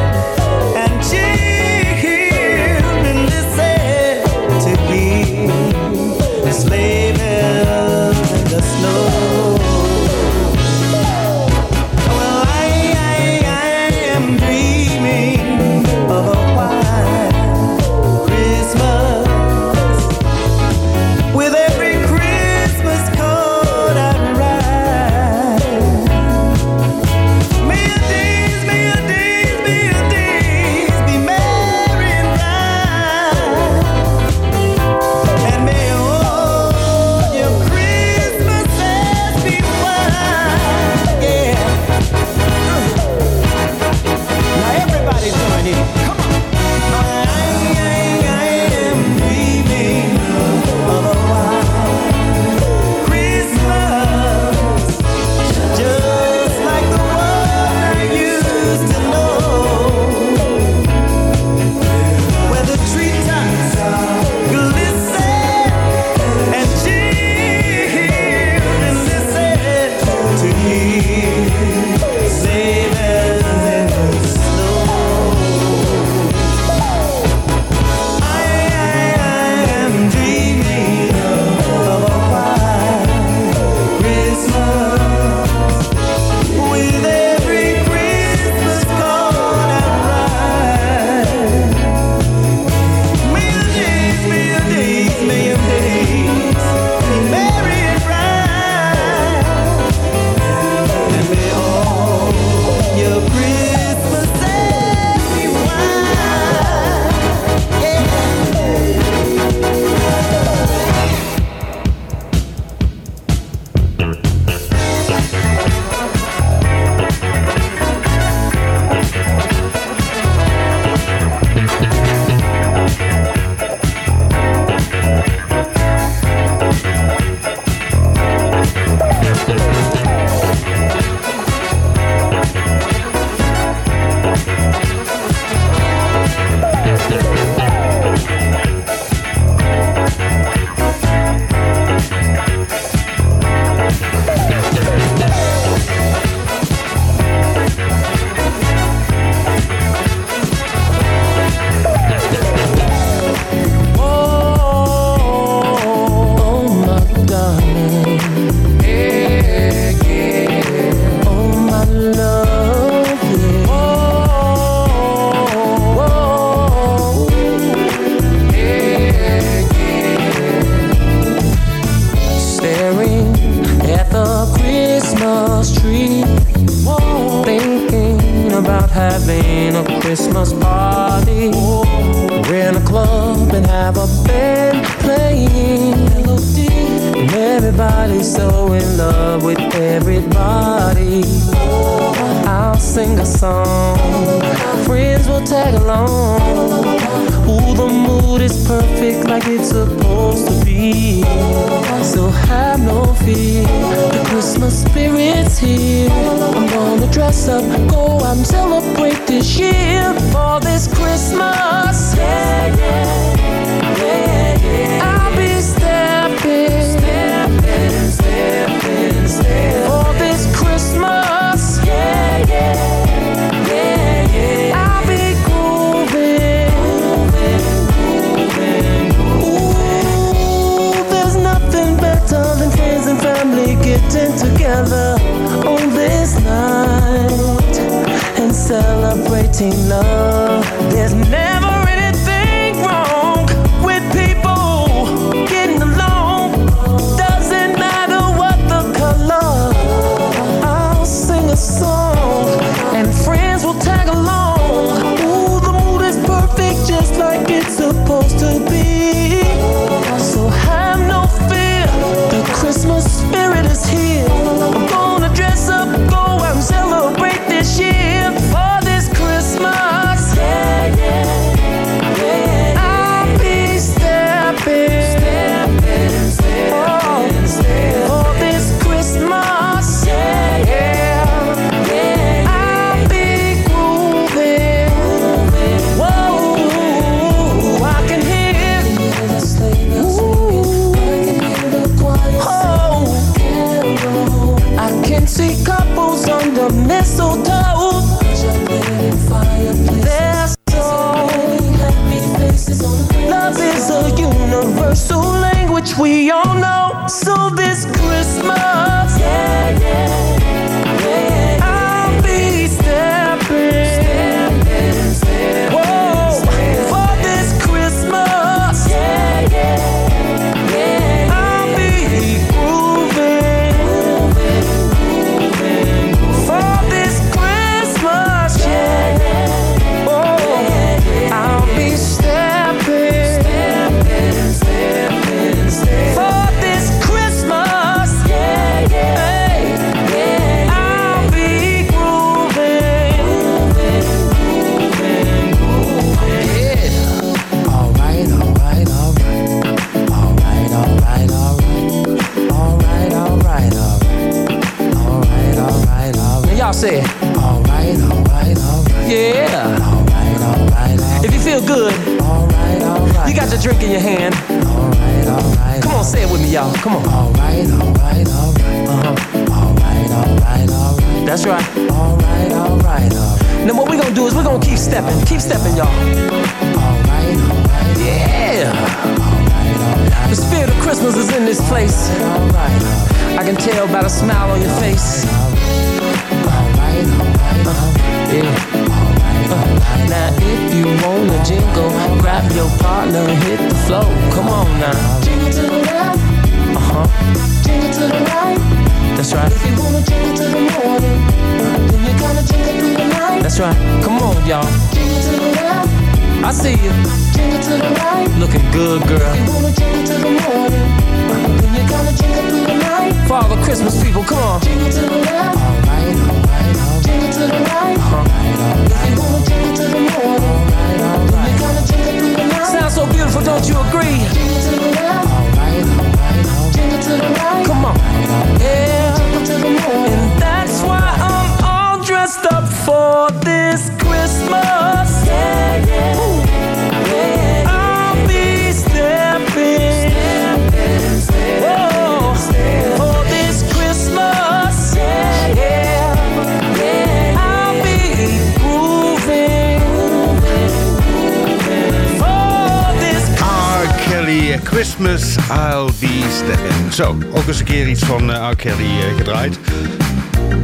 Christmas I'll Be Stepping. Zo, ook eens een keer iets van uh, R. Kelly eh, gedraaid.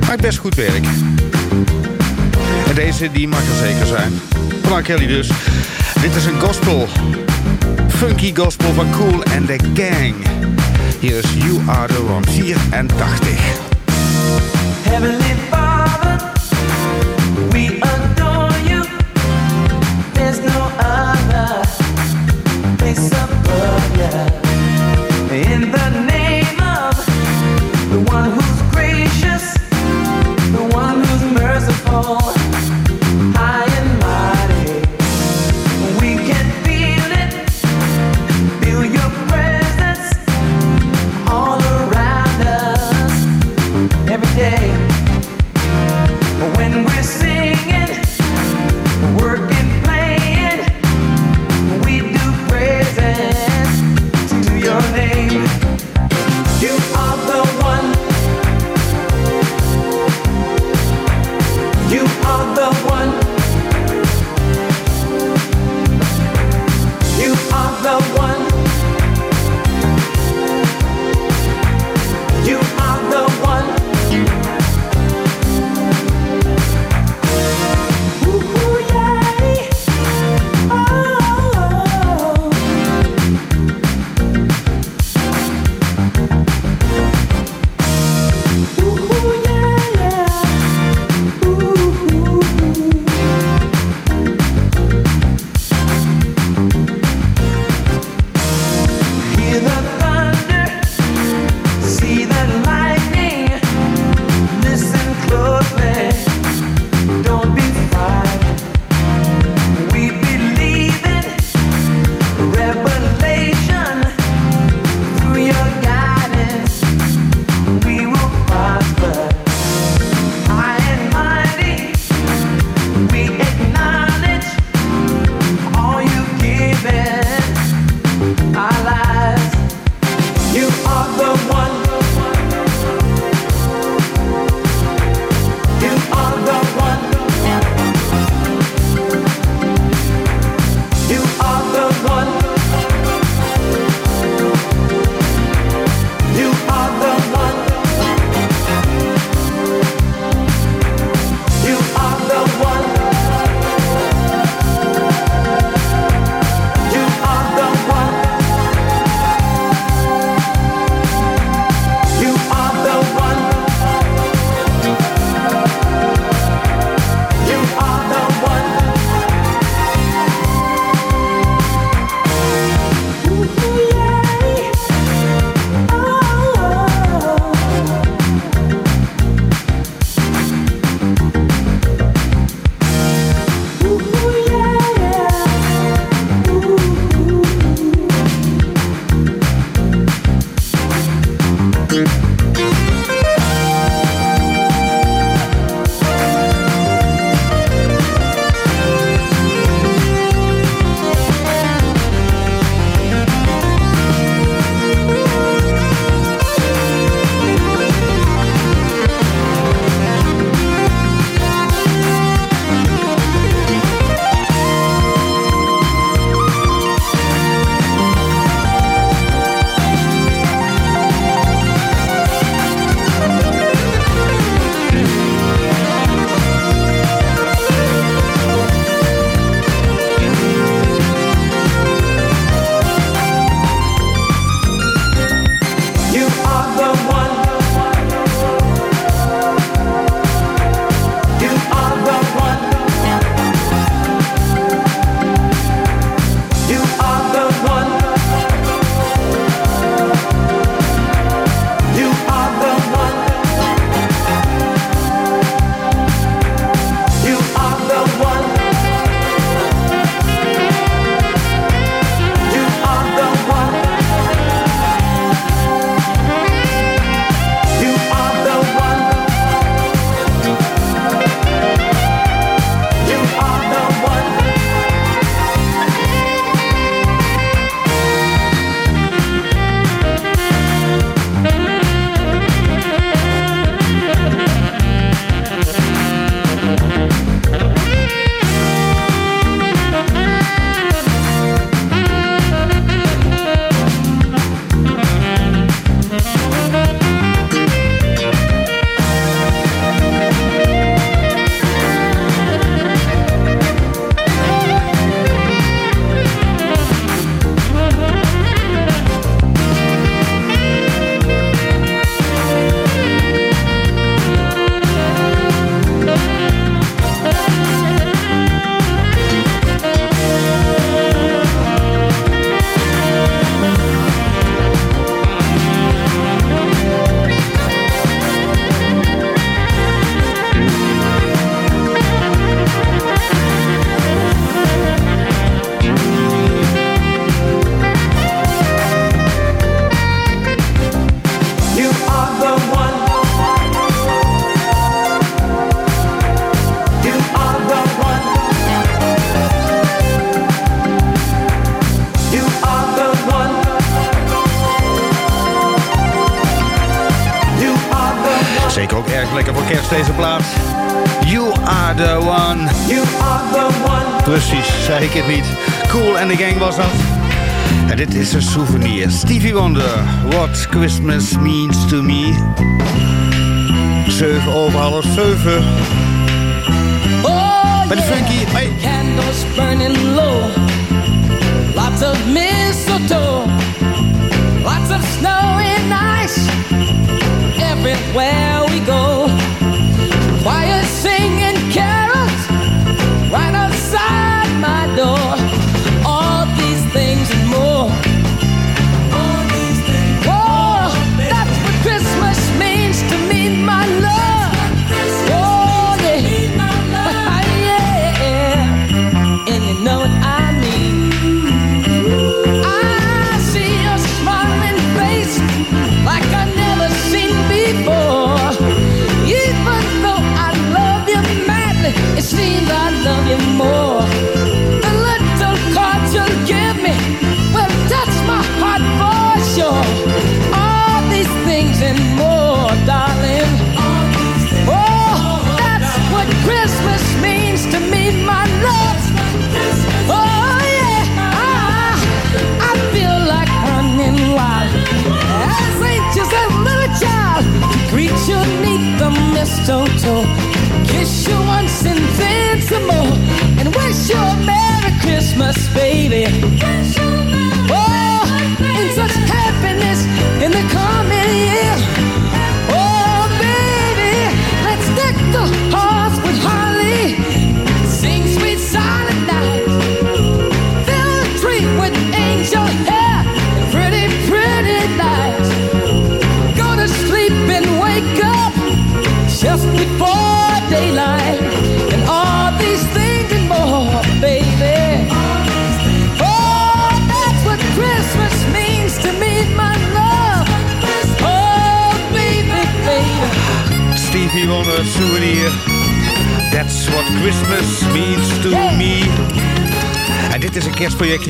Maakt best goed werk. En deze, die mag er zeker zijn. Van R. Kelly dus. Dit is een gospel. Funky gospel van Cool and the Gang. Hier is You Are The One, 84. Heavenly Father.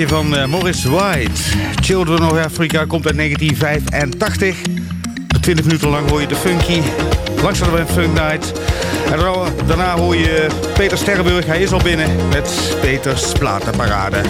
van eh, Morris White. Children of Africa komt uit 1985. 20 minuten lang hoor je de funky. langs Langzaam een Funk Night. En daarna hoor je Peter Sterrenburg. Hij is al binnen met Peters Platenparade.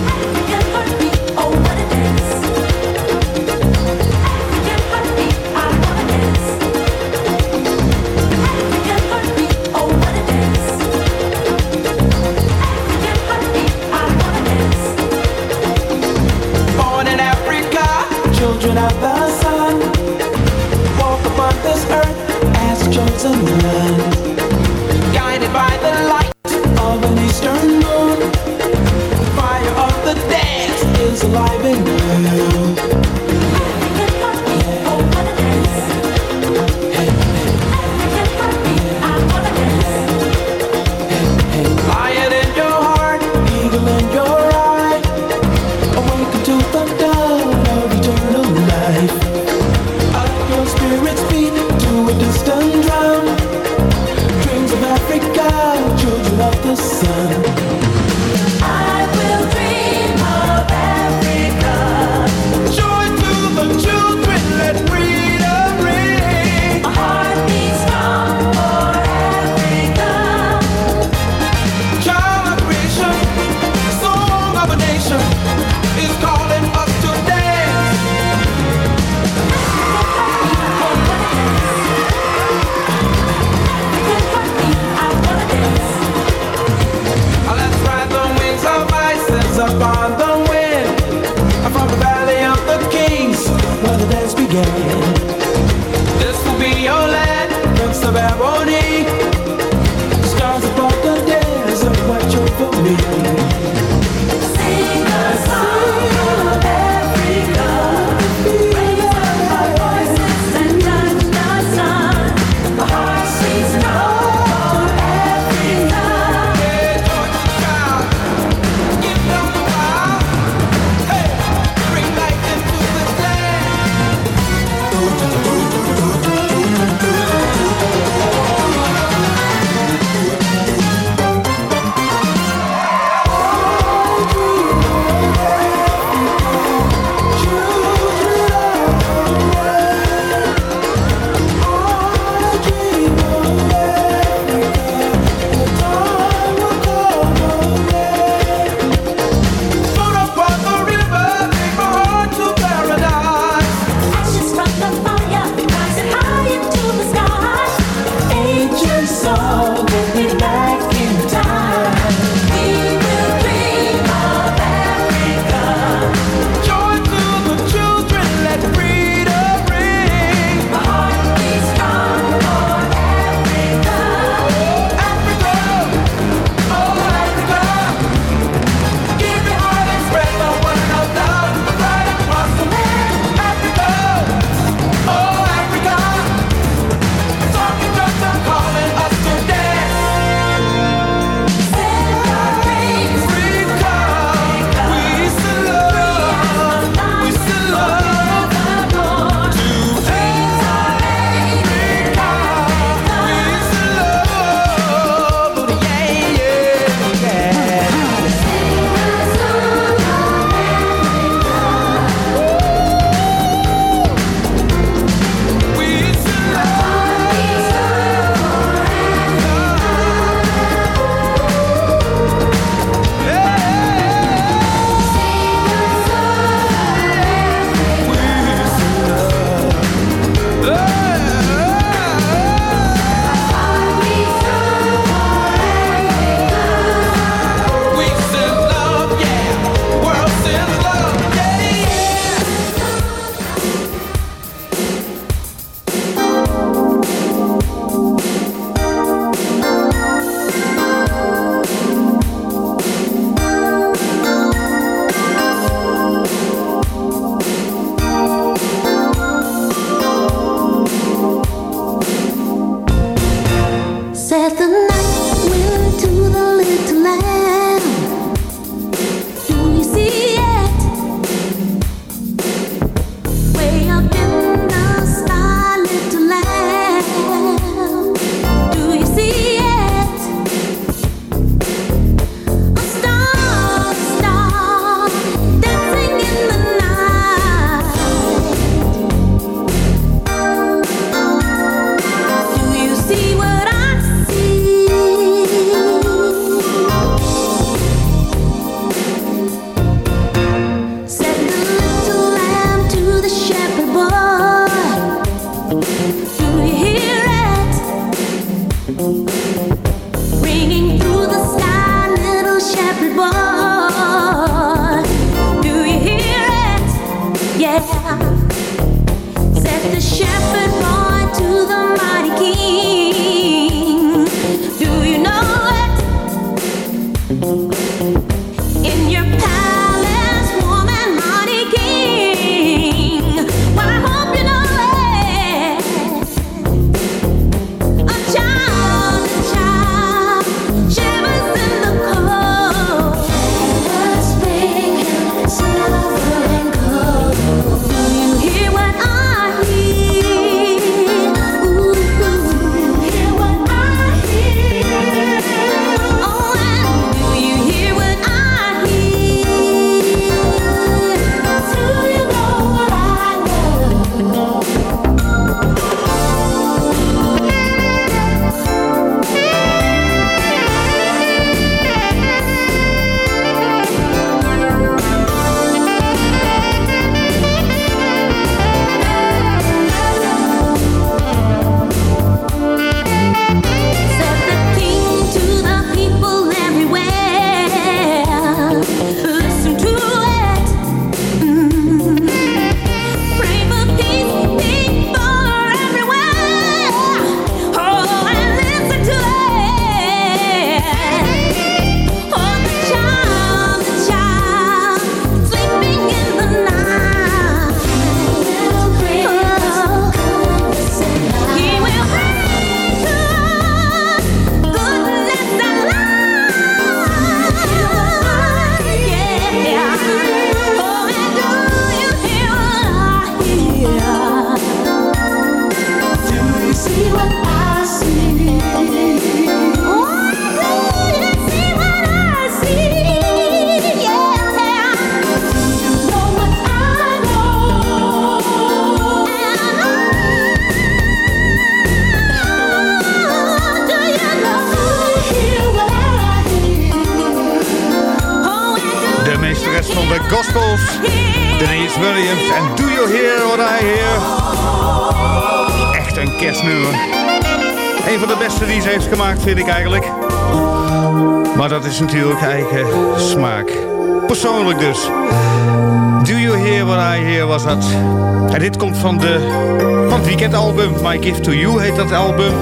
Give To You heet dat album.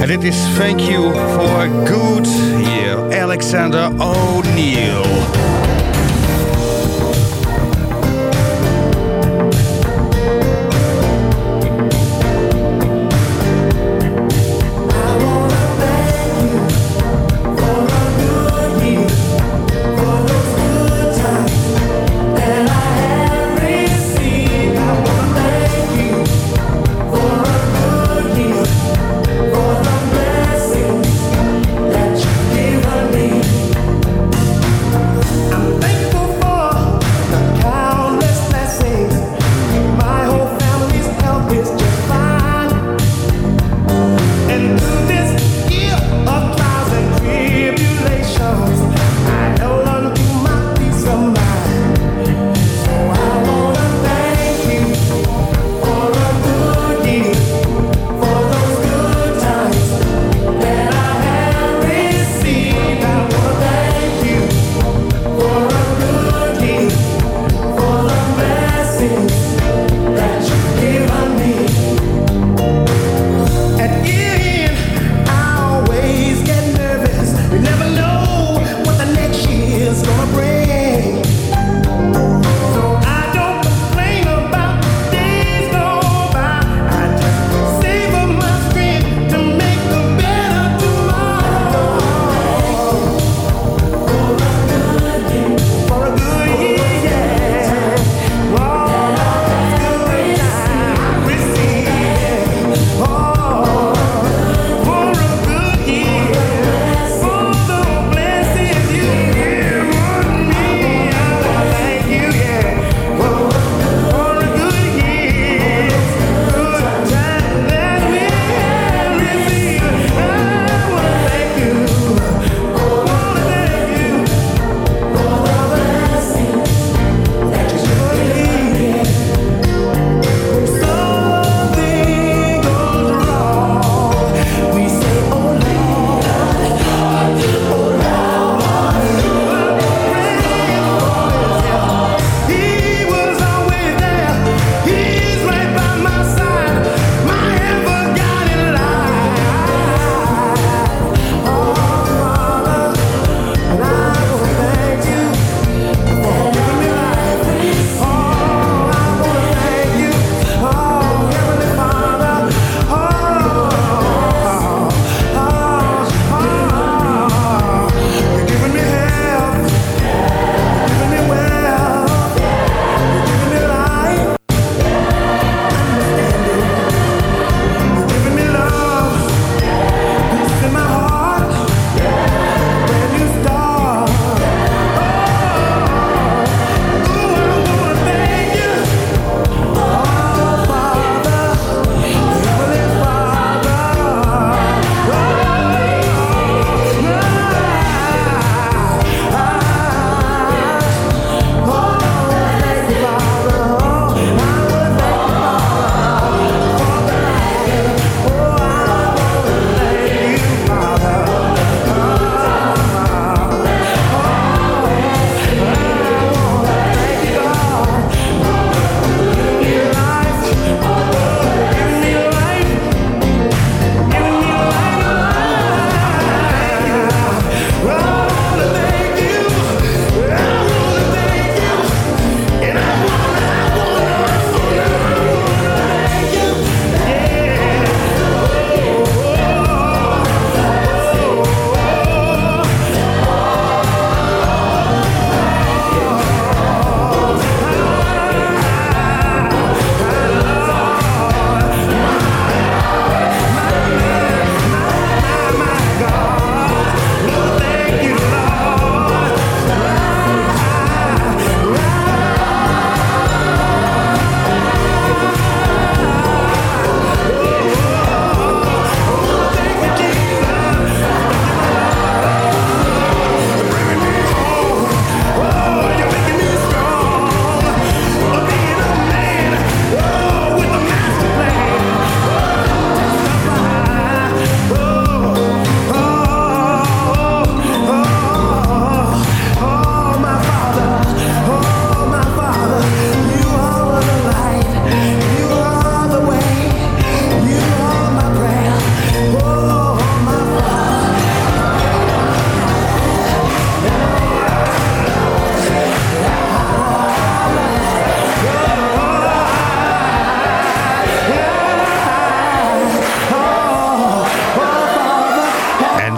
En dit is Thank You For A Good Year, Alexander o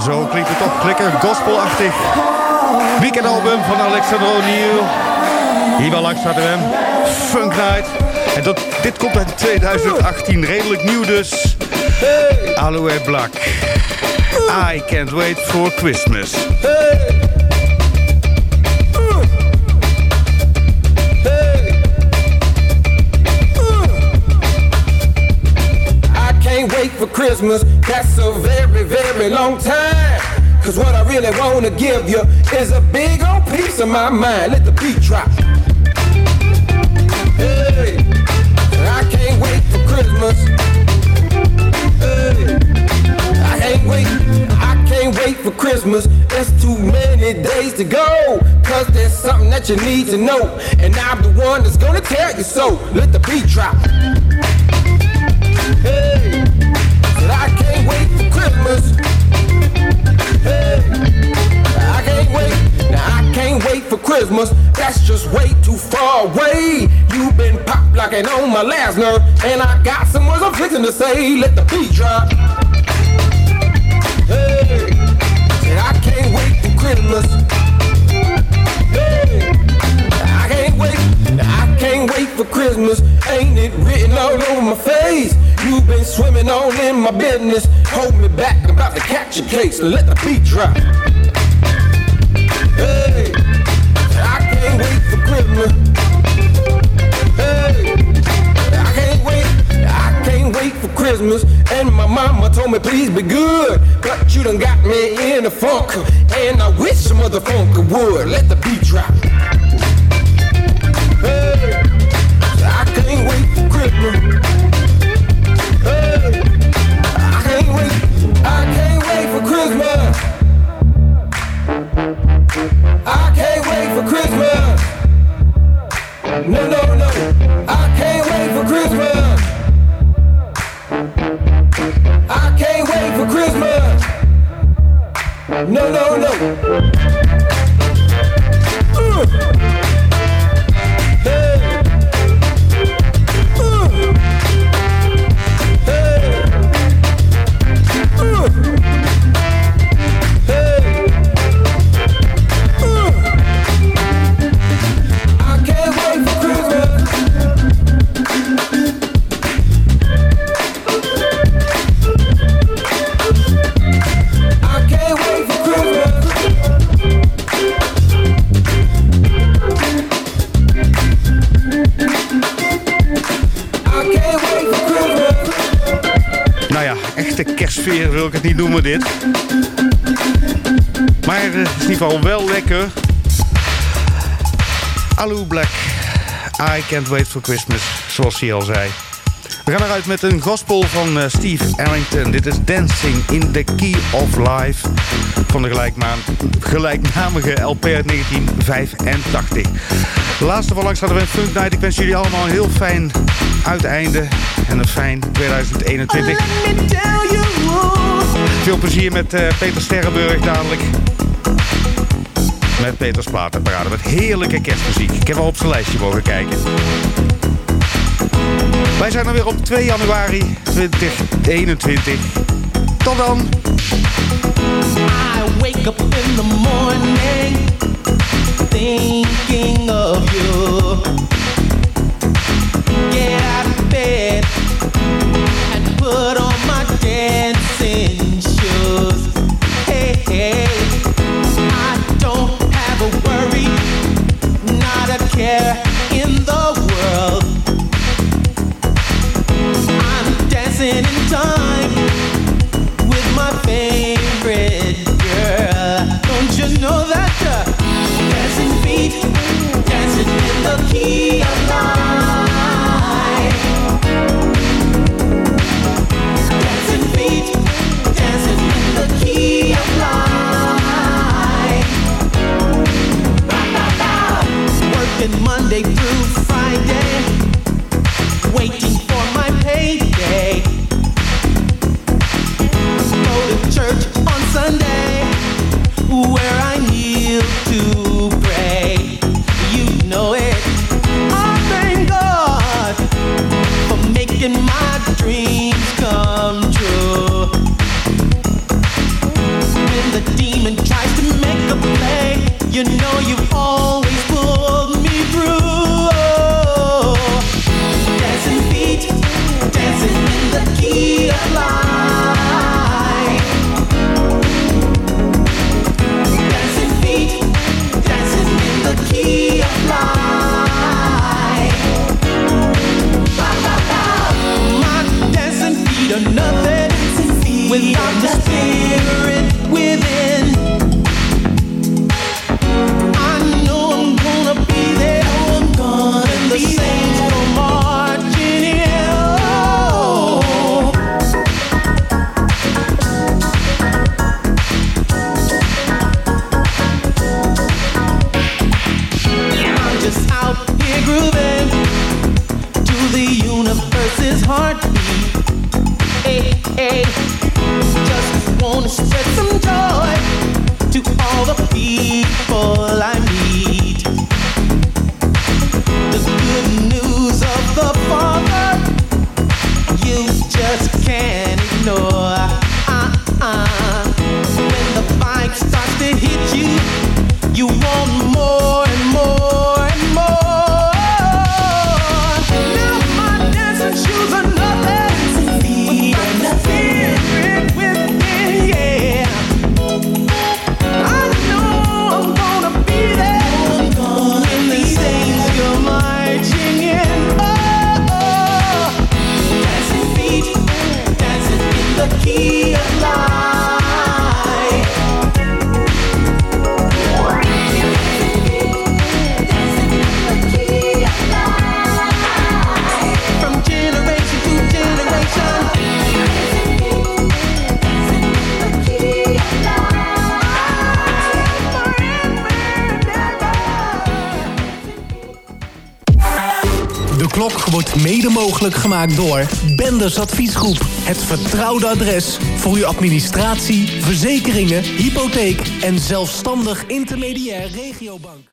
klinkt het toch lekker gospelachtig. Weekendalbum van Alexander O'Neill. Hier wel langs hadden we hem. Funk Night. En dat, dit komt uit 2018, redelijk nieuw dus. Aloe Black. I can't wait for Christmas. I can't wait for Christmas. That's a very, very long time. Cause what I really wanna give you is a big old piece of my mind. Let the beat drop. Hey, I can't wait for Christmas. Hey, I can't wait. I can't wait for Christmas. There's too many days to go. Cause there's something that you need to know. And I'm the one that's gonna tell you so. Let the beat drop. Hey, I can't wait for Christmas. I can't wait. Now I can't wait for Christmas. That's just way too far away. You've been pop locking on my last nerve, and I got some words I'm fixing to say. Let the beat drop. Hey, said I can't wait for Christmas. I can't wait. I can't wait for Christmas. Ain't it written all over my face? You've been swimming on in my business. Hold me back, I'm about to catch a case. Let the beat drop. Hey, I can't wait for Christmas. Hey, I can't wait. I can't wait for Christmas. And my mama told me please be good. But you done got me in a funk. And I wish some other funk would. Let the beat drop. I can't wait. I can't wait for Christmas. I can't wait for Christmas. No, no, no. I can't wait for Christmas. I can't wait for Christmas. No, no, no. Ik het niet noemen dit. Maar eh, het is in ieder geval wel lekker. Alu Black, I Can't Wait for Christmas, zoals hij al zei. We gaan eruit met een gospel van eh, Steve Ellington. Dit is Dancing in the Key of Life van de gelijknamige LP uit 1985. De laatste van langs hadden we een Funk Night. Ik wens jullie allemaal een heel fijn uiteinde en een fijn 2021. Veel plezier met eh, Peter Sterrenburg dadelijk. Met Peters Platenparade. Met heerlijke kerstmuziek. Ik heb al op zijn lijstje mogen kijken. Wij zijn er weer op 2 januari 2021. Tot dan. I wake up in the morning thinking of you. Get out of bed and put on my dancing the key gemaakt door Benders Adviesgroep. Het vertrouwde adres voor uw administratie, verzekeringen, hypotheek en zelfstandig intermediair regiobank.